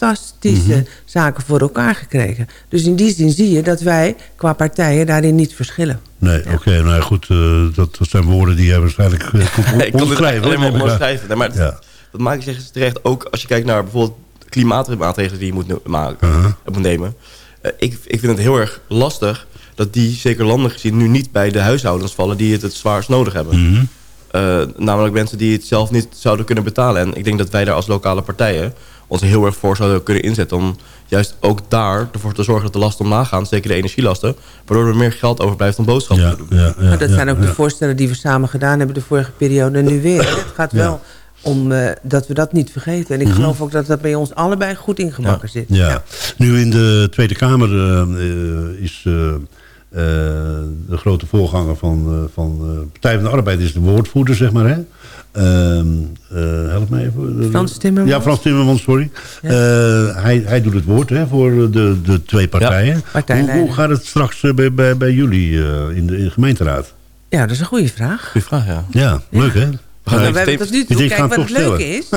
fantastische Mhm. zaken voor elkaar gekregen. Dus in die zin zie je dat wij qua partijen daarin niet verschillen. Nee, oké, nou ja, goed, eh, dat, dat zijn woorden die jij waarschijnlijk uh, ik kan onderschrijven. alleen maar onderschrijven. Nee, maar dat, Ja. dat maak ik zeggen terecht ook als je kijkt naar bijvoorbeeld klimaatmaatregelen die je moet, maken, Uh-huh. moet nemen. Eh, ik, ik vind het heel erg lastig dat die, zeker landelijk gezien, nu niet bij de huishoudens vallen die het het zwaarst nodig hebben. Mhm. Eh, namelijk mensen die het zelf niet zouden kunnen betalen. En ik denk dat wij daar als lokale partijen ons heel erg voor zouden kunnen inzetten... om juist ook daar ervoor te zorgen dat de lasten omlaag gaan. Zeker de energielasten. Waardoor er meer geld overblijft om boodschappen te doen. Ja, Maar dat zijn ook de voorstellen die we samen gedaan hebben de vorige periode en nu weer. Het gaat wel om eh, dat we dat niet vergeten. En ik Mhm. geloof ook dat dat bij ons allebei goed ingebakken zit. Ja. Nu in de Tweede Kamer eh, is eh, de grote voorganger van, eh, van Partij van de Arbeid is de woordvoerder, zeg maar. Hè? Ehm, eh, help me even. Frans Timmermans? Ja, Frans Timmermans, sorry. Eh, hij, hij doet het woord hè, voor de, de twee partijen. hoe, hoe gaat het straks eh, bij, bij, bij jullie eh, in, de, in de gemeenteraad? Ja, dat is een goede vraag. Goeie vraag, ja. Ja, leuk hè? Nou, we hebben tot nu ik toe, kijk, wat het leuke is...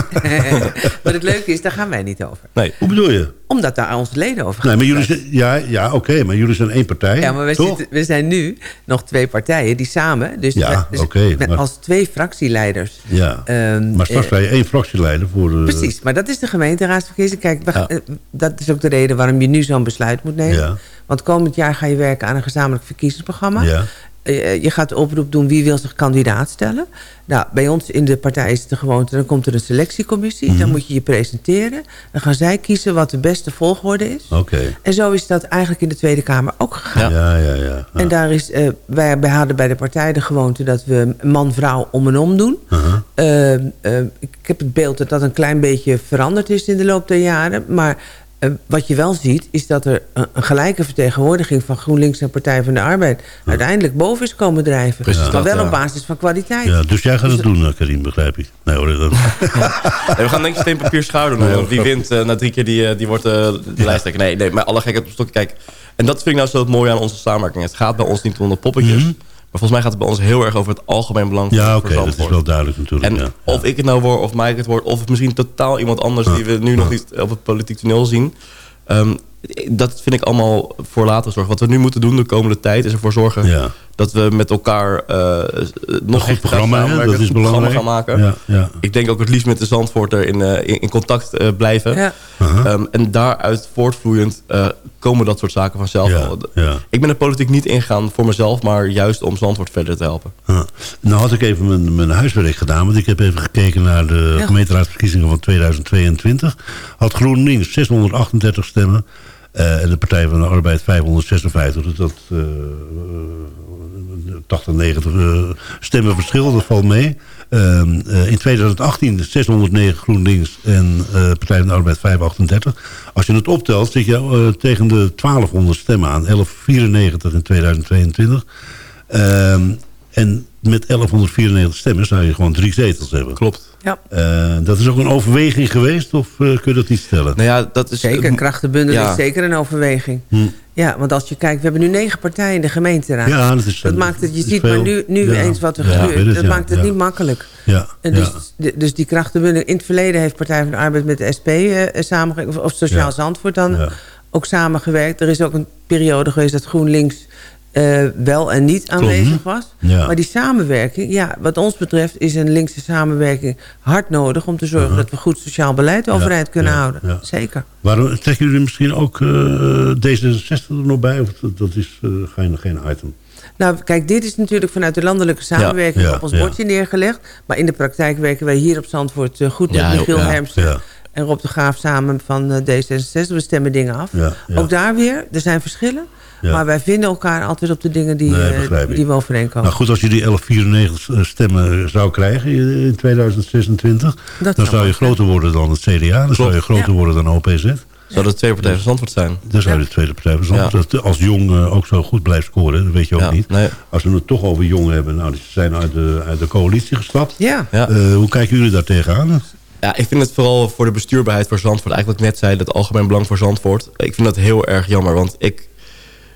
wat het leuke is, daar gaan wij niet over. Nee. Hoe bedoel je? Omdat daar onze leden over gaan. Nee, maar jullie zijn, ja, ja oké, maar jullie zijn één partij, Ja, maar we, toch? zitten, we zijn nu nog twee partijen die samen... Dus, Ja, dus met maar- als twee fractieleiders... Ja, ehm, maar straks eh, ga je één fractieleider voor de... Precies, maar dat is de gemeenteraadsverkiezing. Kijk, Ja. eh, dat is ook de reden waarom je nu zo'n besluit moet nemen. Ja. Want komend jaar ga je werken aan een gezamenlijk verkiezingsprogramma. Ja. Eh, je gaat de oproep doen wie wil zich kandidaat stellen. Nou, bij ons in de partij is het de gewoonte... dan komt er een selectiecommissie, Mhm. dan moet je je presenteren. Dan gaan zij kiezen wat de beste volgorde is. Oké. En zo is dat eigenlijk in de Tweede Kamer ook gegaan. Ja, ja, ja. En daar is, eh, wij, wij hadden bij de partij de gewoonte dat we man-vrouw om en om doen. Uh-huh. Eh, eh, ik heb het beeld dat dat een klein beetje veranderd is in de loop der jaren. Maar eh, wat je wel ziet, is dat er een, een gelijke vertegenwoordiging van GroenLinks en Partij van de Arbeid uiteindelijk boven is komen drijven. Precies maar wel ja. op basis van kwaliteit. Ja, dus jij gaat het doen, eh, Karim, begrijp ik. Nee hoor, dat... Nee, we gaan denk ik steen papier schouder doen. Want wie wint eh, na drie keer die, eh, die wordt eh, de lijsttrekker. Nee, nee, maar alle gekheid op stokje. Kijk, en dat vind ik nou zo het mooie aan onze samenwerking. Het gaat bij ons niet om de poppetjes. Maar volgens mij gaat het bij ons heel erg over het algemeen belang van. Ja, oké, dat is wel duidelijk natuurlijk. En ja. of ik het nou word, of Mike het wordt... of misschien totaal iemand anders die we nu nog niet op het politiek toneel zien... Ehm, dat vind ik allemaal voor later zorg. Wat we nu moeten doen de komende tijd is ervoor zorgen... Dat we met elkaar eh, nog goed echt programma, samenwerken, dat is een programma belangrijk. gaan maken. Ja, ja. Ik denk ook het liefst met de Zandvoorter in, eh, in, in contact eh, blijven. Ja. Ehm, en daaruit voortvloeiend eh, komen dat soort zaken vanzelf Ja, wel. ja. Ik ben de politiek niet ingegaan voor mezelf... maar juist om Zandvoort verder te helpen. Ja. Nou had ik even mijn, mijn huiswerk gedaan, want ik heb even gekeken naar de Ja. gemeenteraadsverkiezingen van 2022. Had GroenLinks 638 stemmen en de Partij van de Arbeid 556. Dus dat eh, eh, 80, 90 eh, stemmen verschil, dat valt mee. Ehm, eh, in 2018 609 GroenLinks en eh, Partij van de Arbeid 538. Als je het optelt, zit je eh, tegen de 1200 stemmen aan. 1194 in 2022. Ehm, en met 1194 stemmen zou je gewoon drie zetels hebben. Klopt. Ja. Eh, dat is ook een overweging geweest, of eh, kun je dat niet stellen? Nou ja, dat is... Zeker, krachtenbundel Ja. is zeker een overweging. Hm. Ja, want als je kijkt, we hebben nu negen partijen in de gemeenteraad. Ja, dat is- dat maakt het, je ziet veel. maar nu, nu Ja. eens wat er gebeurt. het, dat ja, maakt het ja. niet makkelijk. Ja, En dus, ja. de- dus die krachtenbundel... In het verleden heeft Partij van de Arbeid met de SP eh, samengewerkt... of, of Sociaal Ja. Zandvoort dan Ja. ook samengewerkt. Er is ook een periode geweest dat GroenLinks... eh, wel en niet aanwezig was. Ja. Maar die samenwerking, ja, wat ons betreft... is een linkse samenwerking hard nodig... om te zorgen dat we goed sociaal beleid overeind kunnen ja, houden. Zeker. Waarom trekken jullie misschien ook eh, D66 er nog bij? Of dat, is eh, geen, geen item? Nou, kijk, dit is natuurlijk vanuit de landelijke samenwerking op ons bordje neergelegd. Maar in de praktijk werken wij hier op Zandvoort goed Ja, met Michiel ja. en Rob de Graaf samen van eh, D66. We stemmen dingen af. Ook daar weer, er zijn verschillen. Ja. Maar wij vinden elkaar altijd op de dingen die, Nee, eh, die we overeenkomen. Nou goed, als je die 1194 stemmen zou krijgen in 2026... Dat dan zou je wel groter worden dan het CDA. Dan zou je groter Ja. worden dan OPZ. Zou de twee partijen van Zandvoort zijn? Dan zou je de tweede partij van Zandvoort... Dat als Jong eh, ook zo goed blijft scoren, dat weet je ook Ja, niet. nee. Als we het toch over Jong hebben... Nou, die zijn uit de, uit de coalitie gestapt. Ja, Ja. Eh, hoe kijken jullie daar tegenaan? Ja, ik vind het vooral voor de bestuurbaarheid voor Zandvoort... eigenlijk wat ik net zei, het algemeen belang voor Zandvoort. Ik vind dat heel erg jammer, want ik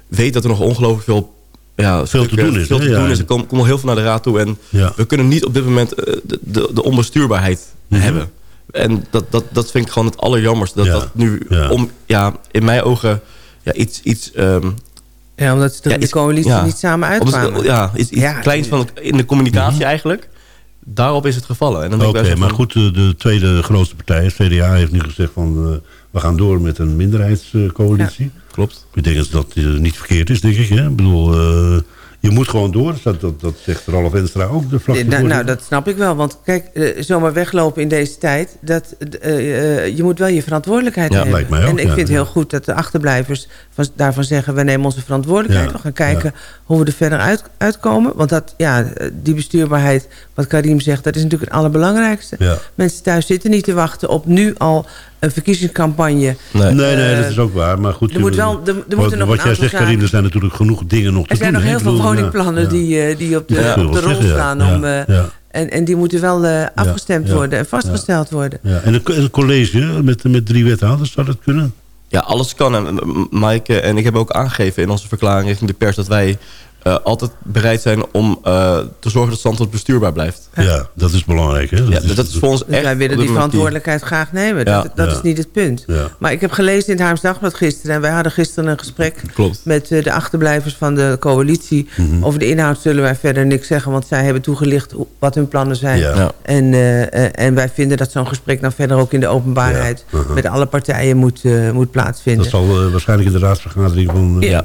weet dat er nog ongelooflijk veel... Ja, Veel te doen is, Veel te Ja. doen is. Er komt kom nog heel veel naar de raad toe. En Ja. we kunnen niet op dit moment eh, de, de, de onbestuurbaarheid Mhm. hebben. En dat, dat, dat vind ik gewoon het allerjammerste. Dat Ja. dat nu Ja. om, ja, in mijn ogen ja, iets... iets ehm, ja omdat ze de, Ja, de coalitie ja. niet samen uitkwamen. ja, iets, iets Ja, kleins van, in de communicatie eigenlijk. Daarop is het gevallen. En dan denk Oké, ik bij zo maar van- goed, de, de tweede grootste partij, CDA, heeft nu gezegd van... we gaan door met een minderheidscoalitie. Klopt. Ik denk dat dat eh, niet verkeerd is, denk ik. Hè? Ik bedoel, eh, je moet gewoon door. Dat, dat, dat zegt Ralf Enstra ook, de Eh, Nou, nou, dat snap ik wel. Want kijk, eh, zomaar weglopen in deze tijd... Dat, je moet wel je verantwoordelijkheid Ja, nemen. lijkt mij ook, en ik ja, vind het heel goed dat de achterblijvers van, daarvan zeggen... we nemen onze verantwoordelijkheid. We gaan kijken hoe we er verder uit, uitkomen. Want dat, ja, eh, die bestuurbaarheid, wat Karim zegt... dat is natuurlijk het allerbelangrijkste. Ja. Mensen thuis zitten niet te wachten op nu al een verkiezingscampagne. Nee, nee, Eh, dat is ook waar. Maar goed, er moet wel- er- er wat, moeten nog wat jij zegt, zaken- er zijn natuurlijk genoeg dingen nog te Er zijn doen. nog heel veel woningplannen ja. Die, eh, die op de, Ja, op de rol zeggen, staan. Ja, Om, eh, ja. En, en die moeten wel eh, afgestemd ja, worden en vastgesteld worden. Ja. En, een, en een college met, met drie wethouders, zou dat kunnen? Ja, alles kan. En Maaike en ik hebben ook aangegeven in onze verklaring richting de pers... dat wij altijd bereid zijn om eh, te zorgen dat Zandvoort bestuurbaar blijft. Ja, dat is belangrijk. Hè? Ja, dat is voor ons Dus echt... wij willen die verantwoordelijkheid graag nemen. Ja. Dat, dat Ja. is niet het punt. Ja. Maar ik heb gelezen in het Haarlems Dagblad gisteren... en wij hadden gisteren een gesprek Klopt. met eh, de achterblijvers van de coalitie. Mhm. Over de inhoud zullen wij verder niks zeggen... want zij hebben toegelicht wat hun plannen zijn. Ja. Ja. En, eh, eh, en wij vinden dat zo'n gesprek dan verder ook in de openbaarheid... Ja. Mhm. met alle partijen moet, eh, moet plaatsvinden. Dat zal eh, waarschijnlijk in de raadsvergadering van... eh, Ja.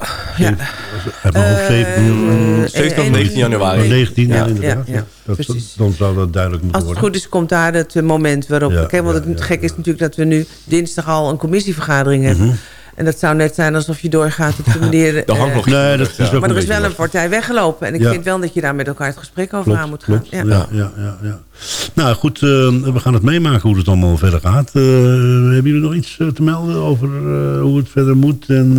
Uit mijn hoofd Eh, 17, 17 of 19 januari. 19, ja, Ja, inderdaad. ja, ja. Dat, Precies. dan zou dat duidelijk moeten Als het worden. goed is, komt daar het eh, moment waarop... Ja, kijk, want ja, het ja, gek is natuurlijk dat we nu dinsdag al een commissievergadering hebben. Mhm. En dat zou net zijn alsof je doorgaat op de manier... Daar hangt eh, nog iets Nee, dat is ja. ook maar er is wel een partij weggelopen. En ik Ja. vind wel dat je daar met elkaar het gesprek over Klopt, aan moet gaan. klopt. Ja. Ja, ja, ja, ja. Nou goed, eh, we gaan het meemaken hoe het allemaal verder gaat. Eh, hebben jullie nog iets eh, te melden over eh, hoe het verder moet en,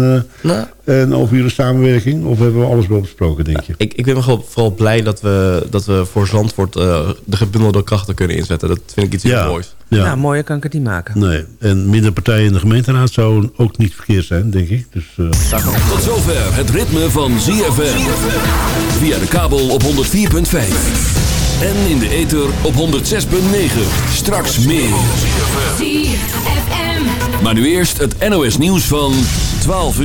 eh, Nou. En over jullie samenwerking? Of hebben we alles wel besproken, denk je? Ik, ik ben vooral blij dat we, dat we voor Zandvoort eh, de gebundelde krachten kunnen inzetten. Dat vind ik iets heel Ja. moois. Ja. Nou, mooier kan ik het niet maken. Nee, en minder partijen in de gemeenteraad zou ook niet verkeerd zijn, denk ik. Dus, eh, Tot zover het ritme van ZFM. Via de kabel op 104.5. En in de ether op 106.9. Straks meer. Maar nu eerst het NOS nieuws van 12 uur.